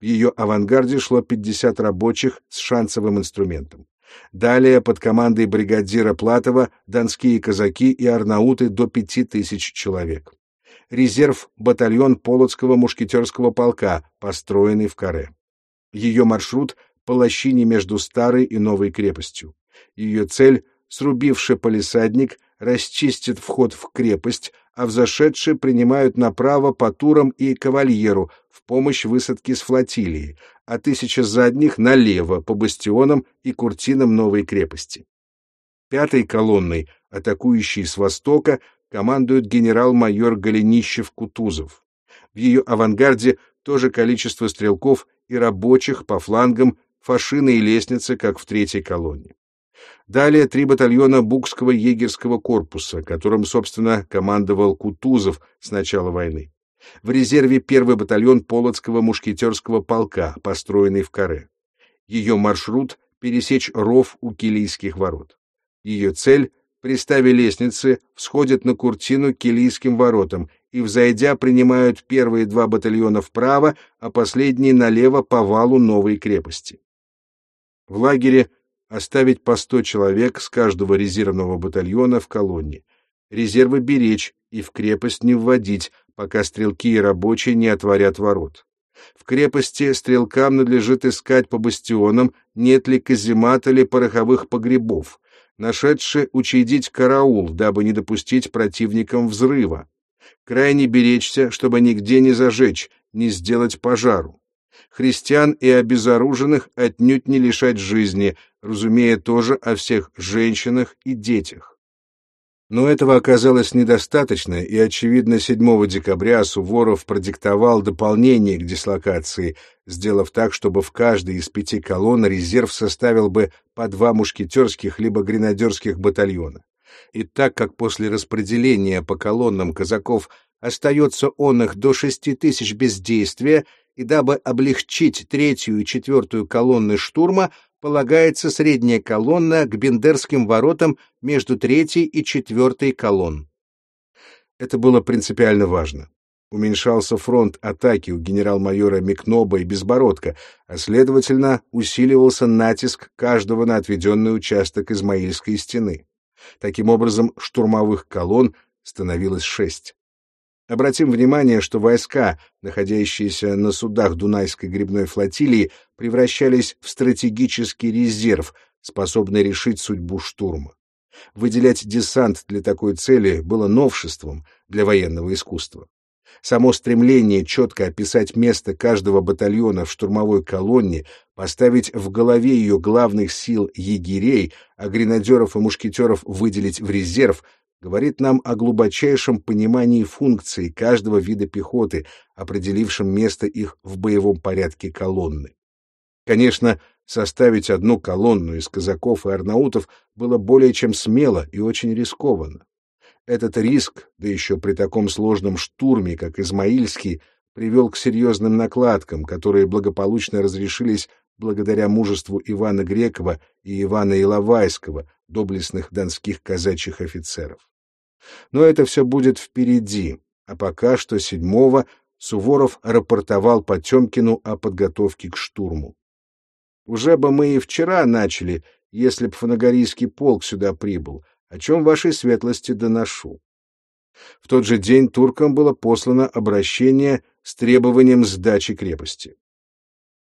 В ее авангарде шло 50 рабочих с шансовым инструментом. Далее под командой бригадира Платова донские казаки и арнауты до 5000 человек. Резерв батальон Полоцкого мушкетерского полка, построенный в Каре. Ее маршрут по между старой и новой крепостью. Ее цель — срубивший полисадник, расчистит вход в крепость, а взошедшие принимают направо по турам и кавальеру в помощь высадке с флотилии, а тысяча задних налево по бастионам и куртинам новой крепости. Пятой колонной, атакующей с востока, командует генерал-майор Голенищев-Кутузов. В ее авангарде тоже количество стрелков и рабочих по флангам, фашины и лестницы, как в третьей колонне. Далее три батальона Букского егерского корпуса, которым, собственно, командовал Кутузов с начала войны. В резерве первый батальон Полоцкого мушкетерского полка, построенный в Каре. Ее маршрут — пересечь ров у Килийских ворот. Ее цель — приставе лестницы, всходят на Куртину к Килийским воротам и, взойдя, принимают первые два батальона вправо, а последние налево по валу новой крепости. В лагере оставить по 100 человек с каждого резервного батальона в колонне, резервы беречь и в крепость не вводить, пока стрелки и рабочие не отворят ворот. В крепости стрелкам надлежит искать по бастионам, нет ли каземат или пороховых погребов, нашедшие учредить караул, дабы не допустить противникам взрыва. Крайне беречься, чтобы нигде не зажечь, не сделать пожару христиан и обезоруженных отнюдь не лишать жизни, разумея тоже о всех женщинах и детях. Но этого оказалось недостаточно, и, очевидно, 7 декабря Суворов продиктовал дополнение к дислокации, сделав так, чтобы в каждой из пяти колонн резерв составил бы по два мушкетерских либо гренадерских батальона. И так как после распределения по колоннам казаков остается он их до шести тысяч бездействия, и дабы облегчить третью и четвертую колонны штурма, полагается средняя колонна к Бендерским воротам между третьей и четвертой колонн. Это было принципиально важно. Уменьшался фронт атаки у генерал-майора Микноба и Безбородка, а, следовательно, усиливался натиск каждого на отведенный участок Измаильской стены. Таким образом, штурмовых колонн становилось шесть. Обратим внимание, что войска, находящиеся на судах Дунайской грибной флотилии, превращались в стратегический резерв, способный решить судьбу штурма. Выделять десант для такой цели было новшеством для военного искусства. Само стремление четко описать место каждого батальона в штурмовой колонне, поставить в голове ее главных сил егерей, а гренадеров и мушкетеров выделить в резерв, говорит нам о глубочайшем понимании функций каждого вида пехоты, определившем место их в боевом порядке колонны. Конечно, составить одну колонну из казаков и арнаутов было более чем смело и очень рискованно. Этот риск, да еще при таком сложном штурме, как Измаильский, привел к серьезным накладкам, которые благополучно разрешились благодаря мужеству Ивана Грекова и Ивана Иловайского, доблестных донских казачьих офицеров. Но это все будет впереди, а пока что седьмого Суворов рапортовал Потемкину о подготовке к штурму. «Уже бы мы и вчера начали, если б фанагорийский полк сюда прибыл, о чем вашей светлости доношу». В тот же день туркам было послано обращение с требованием сдачи крепости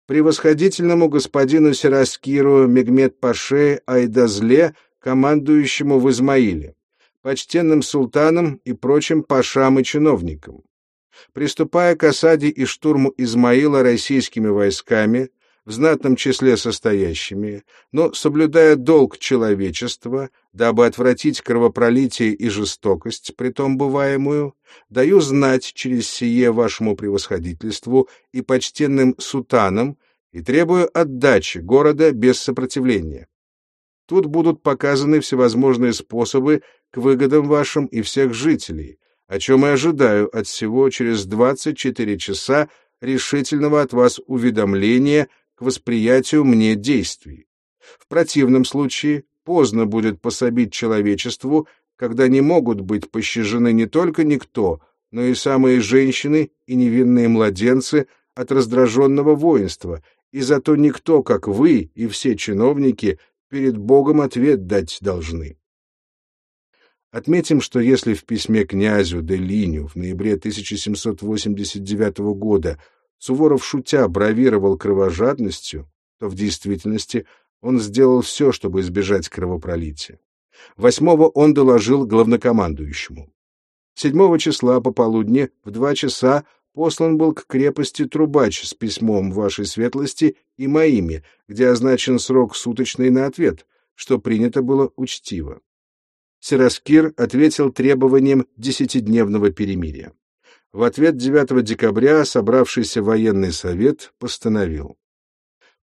превосходительному господину Сераскиру Мегмед-Паше Айдазле, командующему в Измаиле, почтенным султанам и прочим пашам и чиновникам. Приступая к осаде и штурму Измаила российскими войсками, в знатном числе состоящими, но соблюдая долг человечества, дабы отвратить кровопролитие и жестокость, притом бываемую, даю знать через сие вашему превосходительству и почтенным сутанам и требую отдачи города без сопротивления. Тут будут показаны всевозможные способы, к выгодам вашим и всех жителей, о чем и ожидаю от всего через 24 часа решительного от вас уведомления к восприятию мне действий. В противном случае поздно будет пособить человечеству, когда не могут быть пощажены не только никто, но и самые женщины и невинные младенцы от раздраженного воинства, и зато никто, как вы и все чиновники, перед Богом ответ дать должны. Отметим, что если в письме князю Делиню в ноябре 1789 года Суворов шутя бравировал кровожадностью, то в действительности он сделал все, чтобы избежать кровопролития. Восьмого он доложил главнокомандующему. Седьмого числа пополудни в два часа послан был к крепости Трубач с письмом вашей светлости и моими, где означен срок суточный на ответ, что принято было учтиво. Сираскир ответил требованием десятидневного перемирия. В ответ 9 декабря собравшийся военный совет постановил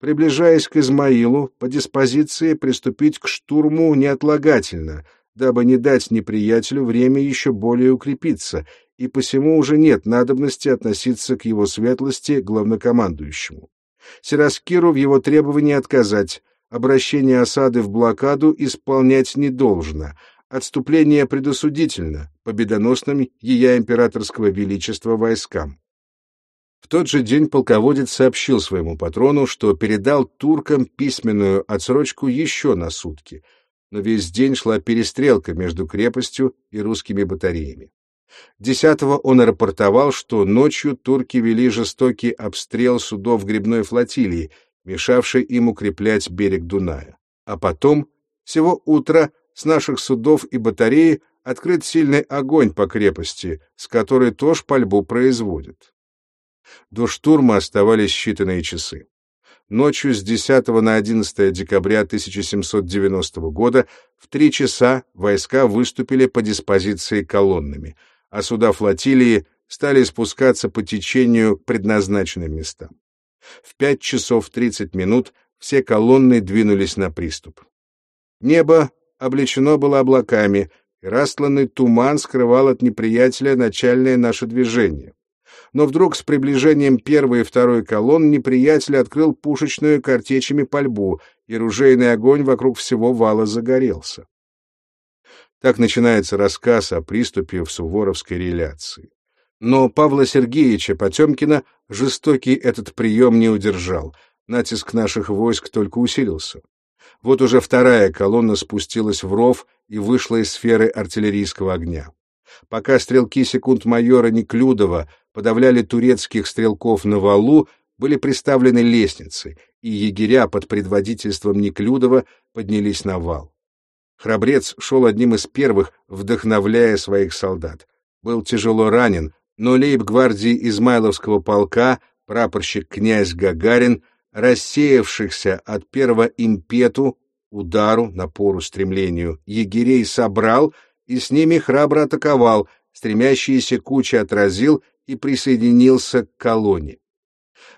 приближаясь к Измаилу, по диспозиции приступить к штурму неотлагательно, дабы не дать неприятелю время еще более укрепиться, и посему уже нет надобности относиться к его светлости главнокомандующему. Сираскиру в его требовании отказать, обращение осады в блокаду исполнять не должно, отступление предосудительно, победоносным ея императорского величества войскам. В тот же день полководец сообщил своему патрону, что передал туркам письменную отсрочку еще на сутки, но весь день шла перестрелка между крепостью и русскими батареями. Десятого он рапортовал, что ночью турки вели жестокий обстрел судов грибной флотилии, мешавший им укреплять берег Дуная. А потом, всего утра, с наших судов и батареи открыт сильный огонь по крепости, с которой тоже пальбу производят. До штурма оставались считанные часы. Ночью с 10 на 11 декабря 1790 года в три часа войска выступили по диспозиции колоннами, а суда флотилии стали спускаться по течению к предназначенным местам. В пять часов тридцать минут все колонны двинулись на приступ. Небо облечено было облаками, и растланный туман скрывал от неприятеля начальное наше движение но вдруг с приближением первой и второй колонн неприятель открыл пушечную картечами пальбу, и ружейный огонь вокруг всего вала загорелся. Так начинается рассказ о приступе в Суворовской реляции. Но Павла Сергеевича Потемкина жестокий этот прием не удержал, натиск наших войск только усилился. Вот уже вторая колонна спустилась в ров и вышла из сферы артиллерийского огня. Пока стрелки секунд-майора Неклюдова подавляли турецких стрелков на валу, были приставлены лестницы, и егеря под предводительством Неклюдова поднялись на вал. Храбрец шел одним из первых, вдохновляя своих солдат. Был тяжело ранен, но лейб-гвардии Измайловского полка прапорщик князь Гагарин, рассеявшихся от первого импету, удару, напору, стремлению, егерей собрал и с ними храбро атаковал, стремящиеся кучи отразил и присоединился к колонне.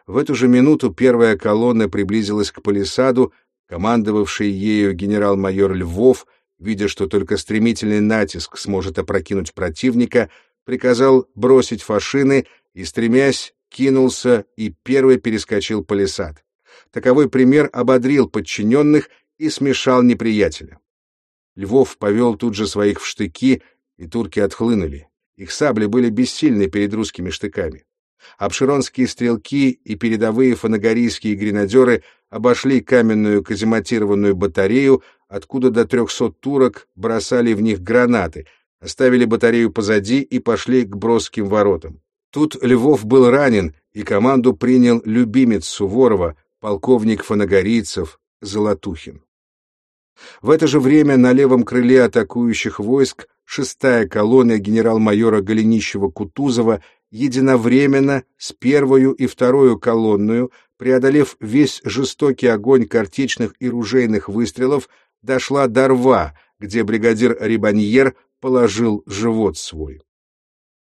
В эту же минуту первая колонна приблизилась к палисаду, командовавший ею генерал-майор Львов, видя, что только стремительный натиск сможет опрокинуть противника, приказал бросить фашины и, стремясь, кинулся и первый перескочил палисад. Таковой пример ободрил подчиненных и смешал неприятеля. Львов повел тут же своих в штыки, и турки отхлынули. Их сабли были бессильны перед русскими штыками. Обширонские стрелки и передовые фанагорийские гренадеры обошли каменную казематированную батарею, откуда до трехсот турок бросали в них гранаты, оставили батарею позади и пошли к броским воротам. Тут Львов был ранен, и команду принял любимец Суворова, полковник фанагорийцев Золотухин. В это же время на левом крыле атакующих войск шестая колонна генерал-майора Голенищева-Кутузова единовременно с первую и вторую колонную, преодолев весь жестокий огонь картечных и ружейных выстрелов, дошла до рва, где бригадир Рибаньер положил живот свой.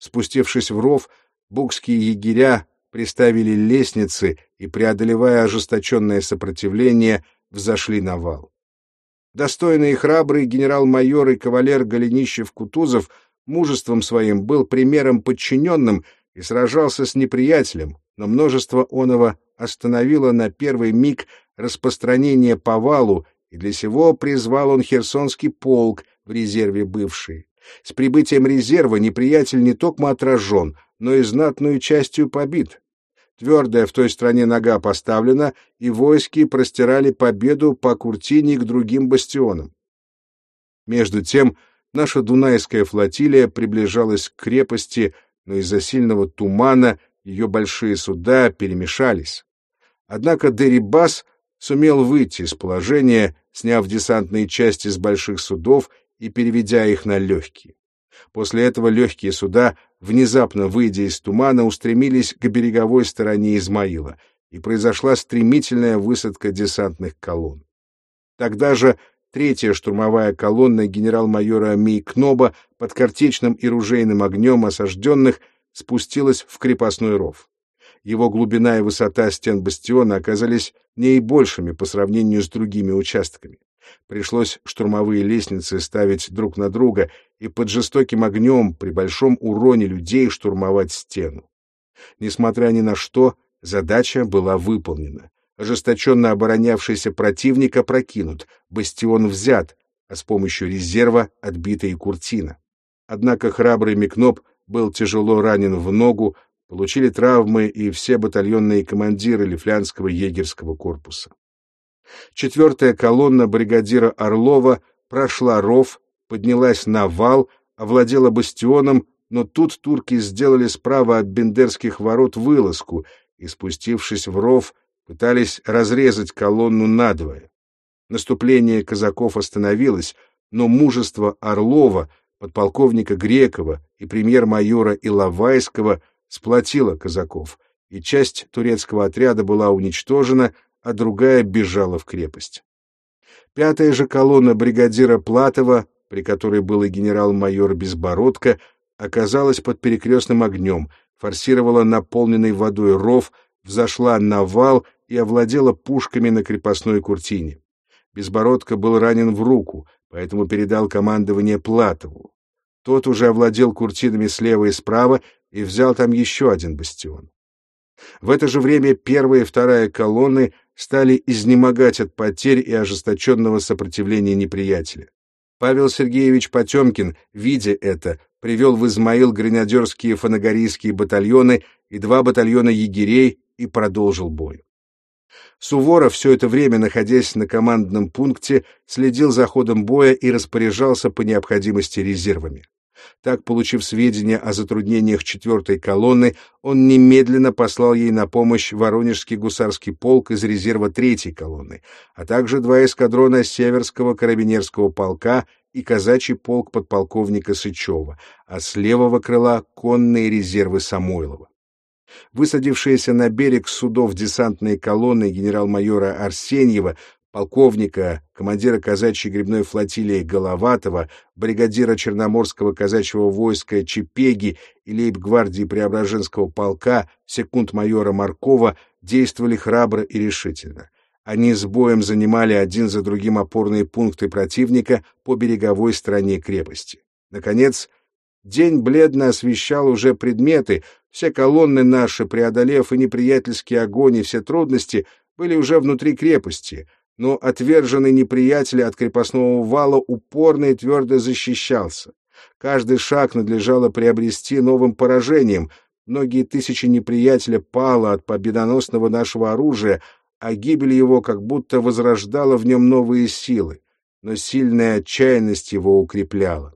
Спустившись в ров, букские егеря приставили лестницы и, преодолевая ожесточенное сопротивление, взошли на вал. Достойный и храбрый генерал-майор и кавалер Голенищев-Кутузов мужеством своим был примером подчиненным и сражался с неприятелем, но множество оного остановило на первый миг распространение повалу, и для сего призвал он Херсонский полк в резерве бывший. С прибытием резерва неприятель не только отражен, но и знатную частью побит. Твердая в той стране нога поставлена, и войски простирали победу по Куртине к другим бастионам. Между тем, наша Дунайская флотилия приближалась к крепости, но из-за сильного тумана ее большие суда перемешались. Однако Дерибас сумел выйти из положения, сняв десантные части с больших судов и переведя их на легкие. После этого легкие суда, внезапно выйдя из тумана, устремились к береговой стороне Измаила, и произошла стремительная высадка десантных колонн. Тогда же третья штурмовая колонна генерал-майора Мейкноба под картечным и ружейным огнем осажденных спустилась в крепостной ров. Его глубина и высота стен бастиона оказались наибольшими по сравнению с другими участками. Пришлось штурмовые лестницы ставить друг на друга и под жестоким огнем при большом уроне людей штурмовать стену. Несмотря ни на что, задача была выполнена. Ожесточенно оборонявшийся противник опрокинут, бастион взят, а с помощью резерва отбита и Куртина. Однако храбрый Микноп был тяжело ранен в ногу, получили травмы и все батальонные командиры Лифлянского егерского корпуса. Четвертая колонна бригадира Орлова прошла ров, поднялась на вал, овладела бастионом, но тут турки сделали справа от Бендерских ворот вылазку и, спустившись в ров, пытались разрезать колонну надвое. Наступление казаков остановилось, но мужество Орлова, подполковника Грекова и премьер-майора Иловайского сплотило казаков, и часть турецкого отряда была уничтожена, а другая бежала в крепость. Пятая же колонна бригадира Платова, при которой был и генерал-майор Безбородко, оказалась под перекрестным огнем, форсировала наполненный водой ров, взошла на вал и овладела пушками на крепостной куртине. Безбородко был ранен в руку, поэтому передал командование Платову. Тот уже овладел куртинами слева и справа и взял там еще один бастион. В это же время первая и вторая колонны стали изнемогать от потерь и ожесточенного сопротивления неприятеля. Павел Сергеевич Потемкин, видя это, привел в Измаил гренадерские фанагорийские батальоны и два батальона егерей и продолжил бой. Суворов, все это время находясь на командном пункте, следил за ходом боя и распоряжался по необходимости резервами. Так, получив сведения о затруднениях четвертой колонны, он немедленно послал ей на помощь Воронежский гусарский полк из резерва третьей колонны, а также два эскадрона Северского карабинерского полка и казачий полк подполковника Сычева, а с левого крыла конные резервы Самойлова. Высадившиеся на берег судов десантные колонны генерал-майора Арсеньева полковника, командира казачьей грибной флотилии Головатова, бригадира Черноморского казачьего войска Чепеги и лейб-гвардии Преображенского полка секунд-майора Маркова действовали храбро и решительно. Они с боем занимали один за другим опорные пункты противника по береговой стороне крепости. Наконец, день бледно освещал уже предметы, все колонны наши, преодолев и неприятельский огонь, и все трудности, были уже внутри крепости — но отверженный неприятель от крепостного вала упорно и твердо защищался. Каждый шаг надлежало приобрести новым поражением. Многие тысячи неприятеля пало от победоносного нашего оружия, а гибель его как будто возрождала в нем новые силы, но сильная отчаянность его укрепляла.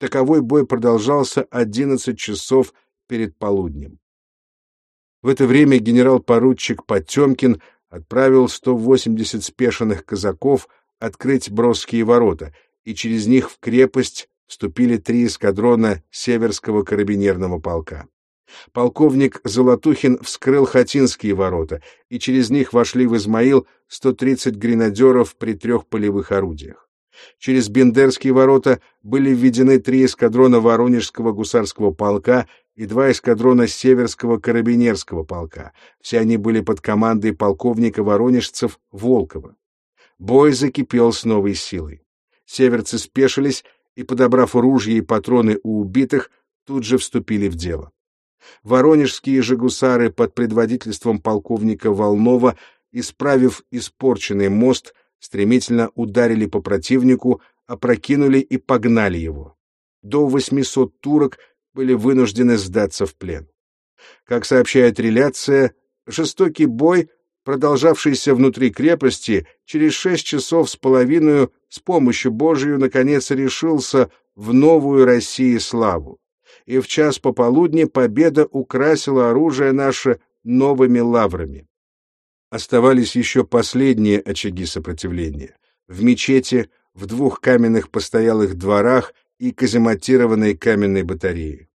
Таковой бой продолжался одиннадцать часов перед полуднем. В это время генерал-поручик Потемкин отправил 180 спешенных казаков открыть Бродские ворота, и через них в крепость вступили три эскадрона Северского карабинерного полка. Полковник Золотухин вскрыл Хатинские ворота, и через них вошли в Измаил 130 гренадеров при трех полевых орудиях. Через Бендерские ворота были введены три эскадрона Воронежского гусарского полка и два эскадрона Северского карабинерского полка. Все они были под командой полковника воронежцев Волкова. Бой закипел с новой силой. Северцы спешились и, подобрав ружья и патроны у убитых, тут же вступили в дело. Воронежские же гусары под предводительством полковника Волнова, исправив испорченный мост, стремительно ударили по противнику, опрокинули и погнали его. До 800 турок были вынуждены сдаться в плен. Как сообщает реляция, жестокий бой, продолжавшийся внутри крепости, через шесть часов с половиной с помощью Божию наконец решился в новую России славу. И в час пополудни победа украсила оружие наше новыми лаврами. Оставались еще последние очаги сопротивления. В мечети, в двух каменных постоялых дворах и казематированной каменной батарее.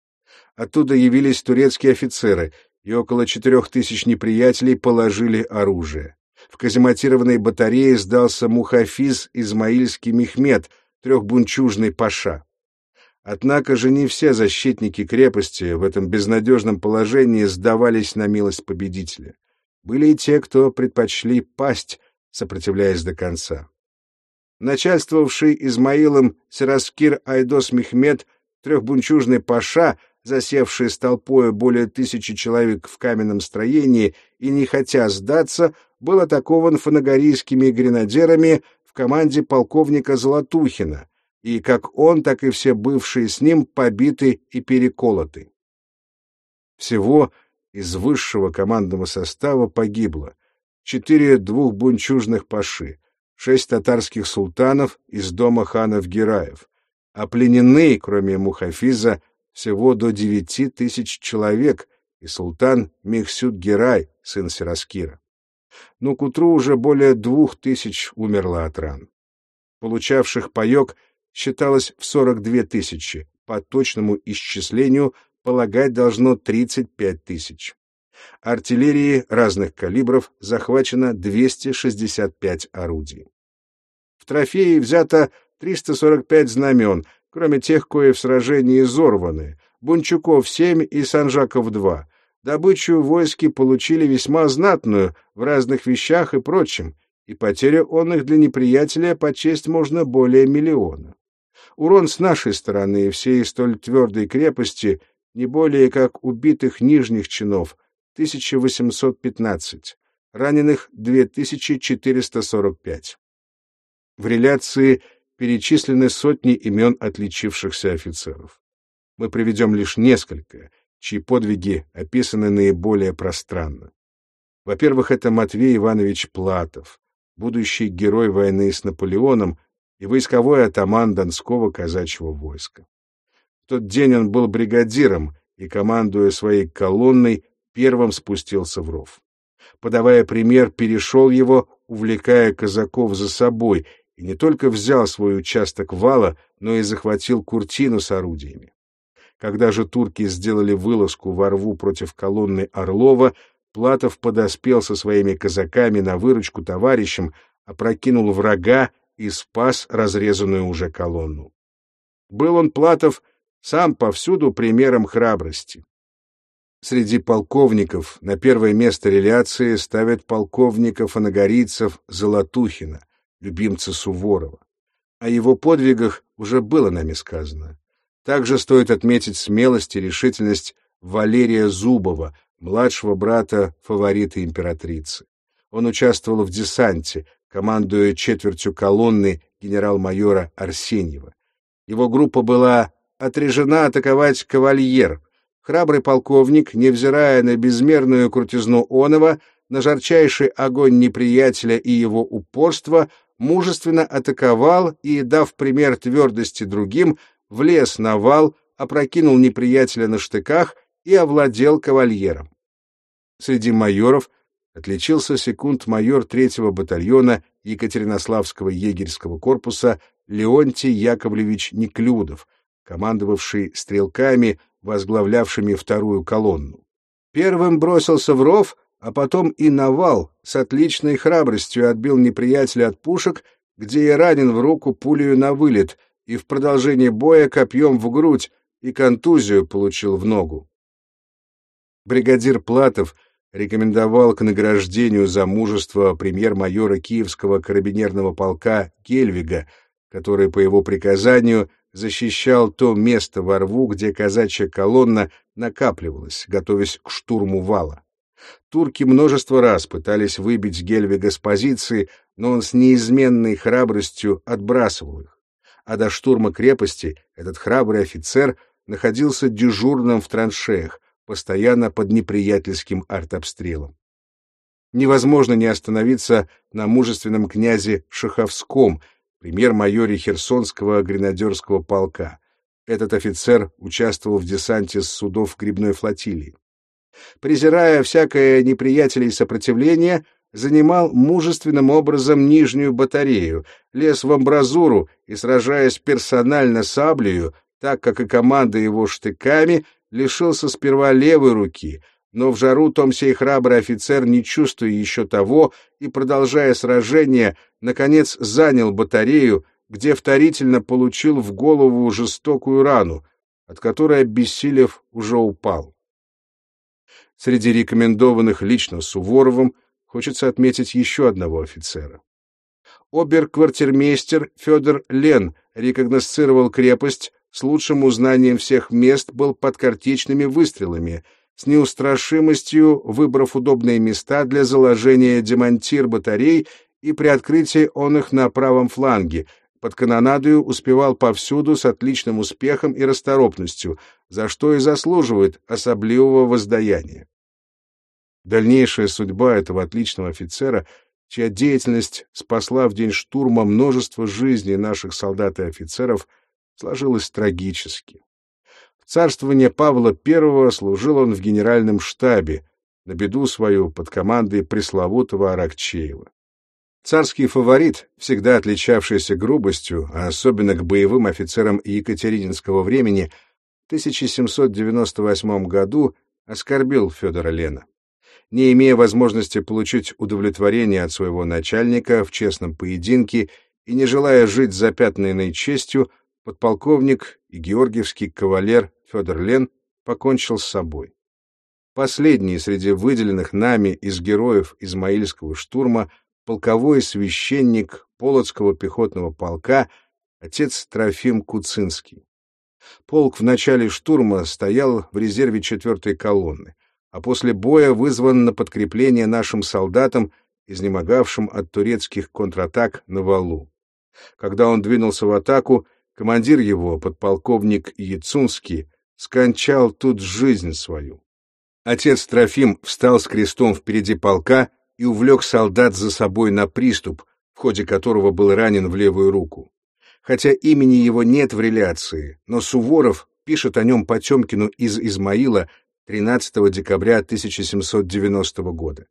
Оттуда явились турецкие офицеры, и около четырех тысяч неприятелей положили оружие. В казематированной батарее сдался Мухафиз Измаильский Мехмед, трехбунчужный паша. Однако же не все защитники крепости в этом безнадежном положении сдавались на милость победителя. Были и те, кто предпочли пасть, сопротивляясь до конца. Начальствовавший Измаилом Сираскир Айдос Мехмед, трехбунчужный паша, засевший с толпой более тысячи человек в каменном строении и не хотя сдаться, был атакован фанагорийскими гренадерами в команде полковника Золотухина, и как он, так и все бывшие с ним побиты и переколоты. Всего из высшего командного состава погибло четыре двухбунчужных паши, шесть татарских султанов из дома ханов Гераев, а пленены, кроме Мухафиза, всего до девяти тысяч человек, и султан Мехсюд Герай, сын Сираскира. Но к утру уже более двух тысяч умерло от ран. Получавших паек считалось в сорок две тысячи, по точному исчислению полагать должно тридцать пять тысяч. Артиллерии разных калибров захвачено 265 орудий. В трофеи взято 345 знамен, кроме тех, кое в сражении изорваны, Бунчуков семь и Санжаков два. Добычу войски получили весьма знатную в разных вещах и прочем, и потеря он их для неприятеля почесть можно более миллиона. Урон с нашей стороны всей столь твердой крепости не более как убитых нижних чинов 1815, раненых 2445. В реляции перечислены сотни имен отличившихся офицеров. Мы приведем лишь несколько, чьи подвиги описаны наиболее пространно. Во-первых, это Матвей Иванович Платов, будущий герой войны с Наполеоном и войсковой атаман Донского казачьего войска. В тот день он был бригадиром и, командуя своей колонной, первым спустился в ров. Подавая пример, перешел его, увлекая казаков за собой и не только взял свой участок вала, но и захватил куртину с орудиями. Когда же турки сделали вылазку во рву против колонны Орлова, Платов подоспел со своими казаками на выручку товарищам, опрокинул врага и спас разрезанную уже колонну. Был он, Платов, сам повсюду примером храбрости. Среди полковников на первое место реляции ставят полковников-анагорийцев Золотухина — любимца Суворова. О его подвигах уже было нами сказано. Также стоит отметить смелость и решительность Валерия Зубова, младшего брата фаворита императрицы. Он участвовал в десанте, командуя четвертью колонны генерал-майора Арсеньева. Его группа была отрежена атаковать кавальер. Храбрый полковник, невзирая на безмерную крутизну Онова, на жарчайший огонь неприятеля и его упорство, мужественно атаковал и, дав пример твердости другим, влез на вал, опрокинул неприятеля на штыках и овладел кавальером. Среди майоров отличился секунд-майор третьего батальона Екатеринославского егерского корпуса Леонтий Яковлевич Неклюдов, командовавший стрелками, возглавлявшими вторую колонну. Первым бросился в ров, а потом и навал с отличной храбростью отбил неприятеля от пушек, где и ранен в руку пулею на вылет, и в продолжении боя копьем в грудь, и контузию получил в ногу. Бригадир Платов рекомендовал к награждению за мужество премьер-майора Киевского карабинерного полка Гельвига, который по его приказанию защищал то место во рву, где казачья колонна накапливалась, готовясь к штурму вала. Турки множество раз пытались выбить Гельвига с позиции, но он с неизменной храбростью отбрасывал их. А до штурма крепости этот храбрый офицер находился дежурным в траншеях, постоянно под неприятельским артобстрелом. Невозможно не остановиться на мужественном князе Шаховском, премьер-майоре Херсонского гренадерского полка. Этот офицер участвовал в десанте с судов грибной флотилии. Презирая всякое неприятелей сопротивление, занимал мужественным образом нижнюю батарею, лез в амбразуру и, сражаясь персонально саблею, так как и команда его штыками, лишился сперва левой руки, но в жару том сей храбрый офицер, не чувствуя еще того и продолжая сражение, наконец занял батарею, где вторительно получил в голову жестокую рану, от которой, обессилев, уже упал. Среди рекомендованных лично Суворовым хочется отметить еще одного офицера. Обер-квартирмейстер Федор Лен рекогносцировал крепость с лучшим узнанием всех мест, был под картечными выстрелами, с неустрашимостью выбрав удобные места для заложения демонтир батарей и при открытии он их на правом фланге, под канонадою успевал повсюду с отличным успехом и расторопностью, за что и заслуживает особливого воздаяния. Дальнейшая судьба этого отличного офицера, чья деятельность спасла в день штурма множество жизней наших солдат и офицеров, сложилась трагически. Царствование Павла I служил он в генеральном штабе, на беду свою под командой пресловутого Аракчеева. Царский фаворит, всегда отличавшийся грубостью, а особенно к боевым офицерам Екатерининского времени, в 1798 году оскорбил Федора Лена. Не имея возможности получить удовлетворение от своего начальника в честном поединке и не желая жить запятнанной честью, подполковник и георгиевский кавалер Федор Лен покончил с собой. Последний среди выделенных нами из героев Измаильского штурма — полковой священник Полоцкого пехотного полка, отец Трофим Куцинский. Полк в начале штурма стоял в резерве четвертой колонны, а после боя вызван на подкрепление нашим солдатам, изнемогавшим от турецких контратак на валу. Когда он двинулся в атаку, командир его, подполковник Яцунский, скончал тут жизнь свою. Отец Трофим встал с крестом впереди полка и увлек солдат за собой на приступ, в ходе которого был ранен в левую руку. Хотя имени его нет в реляции, но Суворов пишет о нем Потемкину из Измаила 13 декабря 1790 года.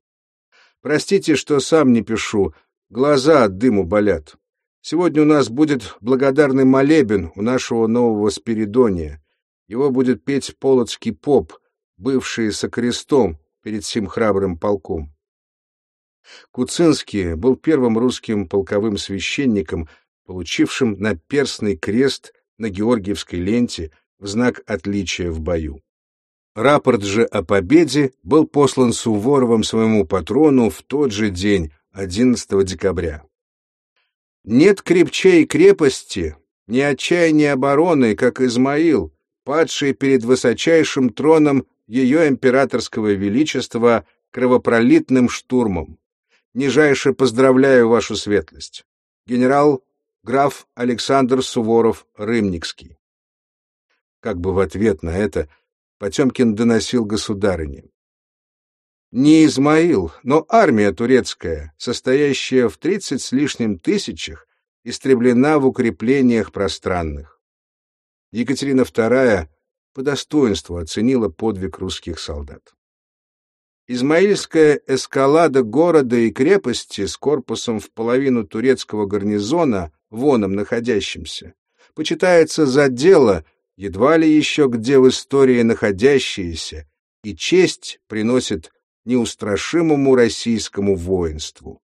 «Простите, что сам не пишу, глаза от дыму болят. Сегодня у нас будет благодарный молебен у нашего нового Спиридония. Его будет петь полоцкий поп, бывший со крестом перед сим храбрым полком. Куцинский был первым русским полковым священником, получившим наперстный крест на Георгиевской ленте в знак отличия в бою. Рапорт же о победе был послан Суворовым своему патрону в тот же день, 11 декабря. «Нет крепчей крепости, ни отчаяния обороны, как Измаил, падший перед высочайшим троном ее императорского величества кровопролитным штурмом. Нижайше поздравляю вашу светлость. Генерал граф Александр Суворов-Рымникский. Как бы в ответ на это Потемкин доносил государыне. Не Измаил, но армия турецкая, состоящая в тридцать с лишним тысячах, истреблена в укреплениях пространных. Екатерина II по достоинству оценила подвиг русских солдат. Измаильская эскалада города и крепости с корпусом в половину турецкого гарнизона, воном находящимся, почитается за дело, едва ли еще где в истории находящееся, и честь приносит неустрашимому российскому воинству.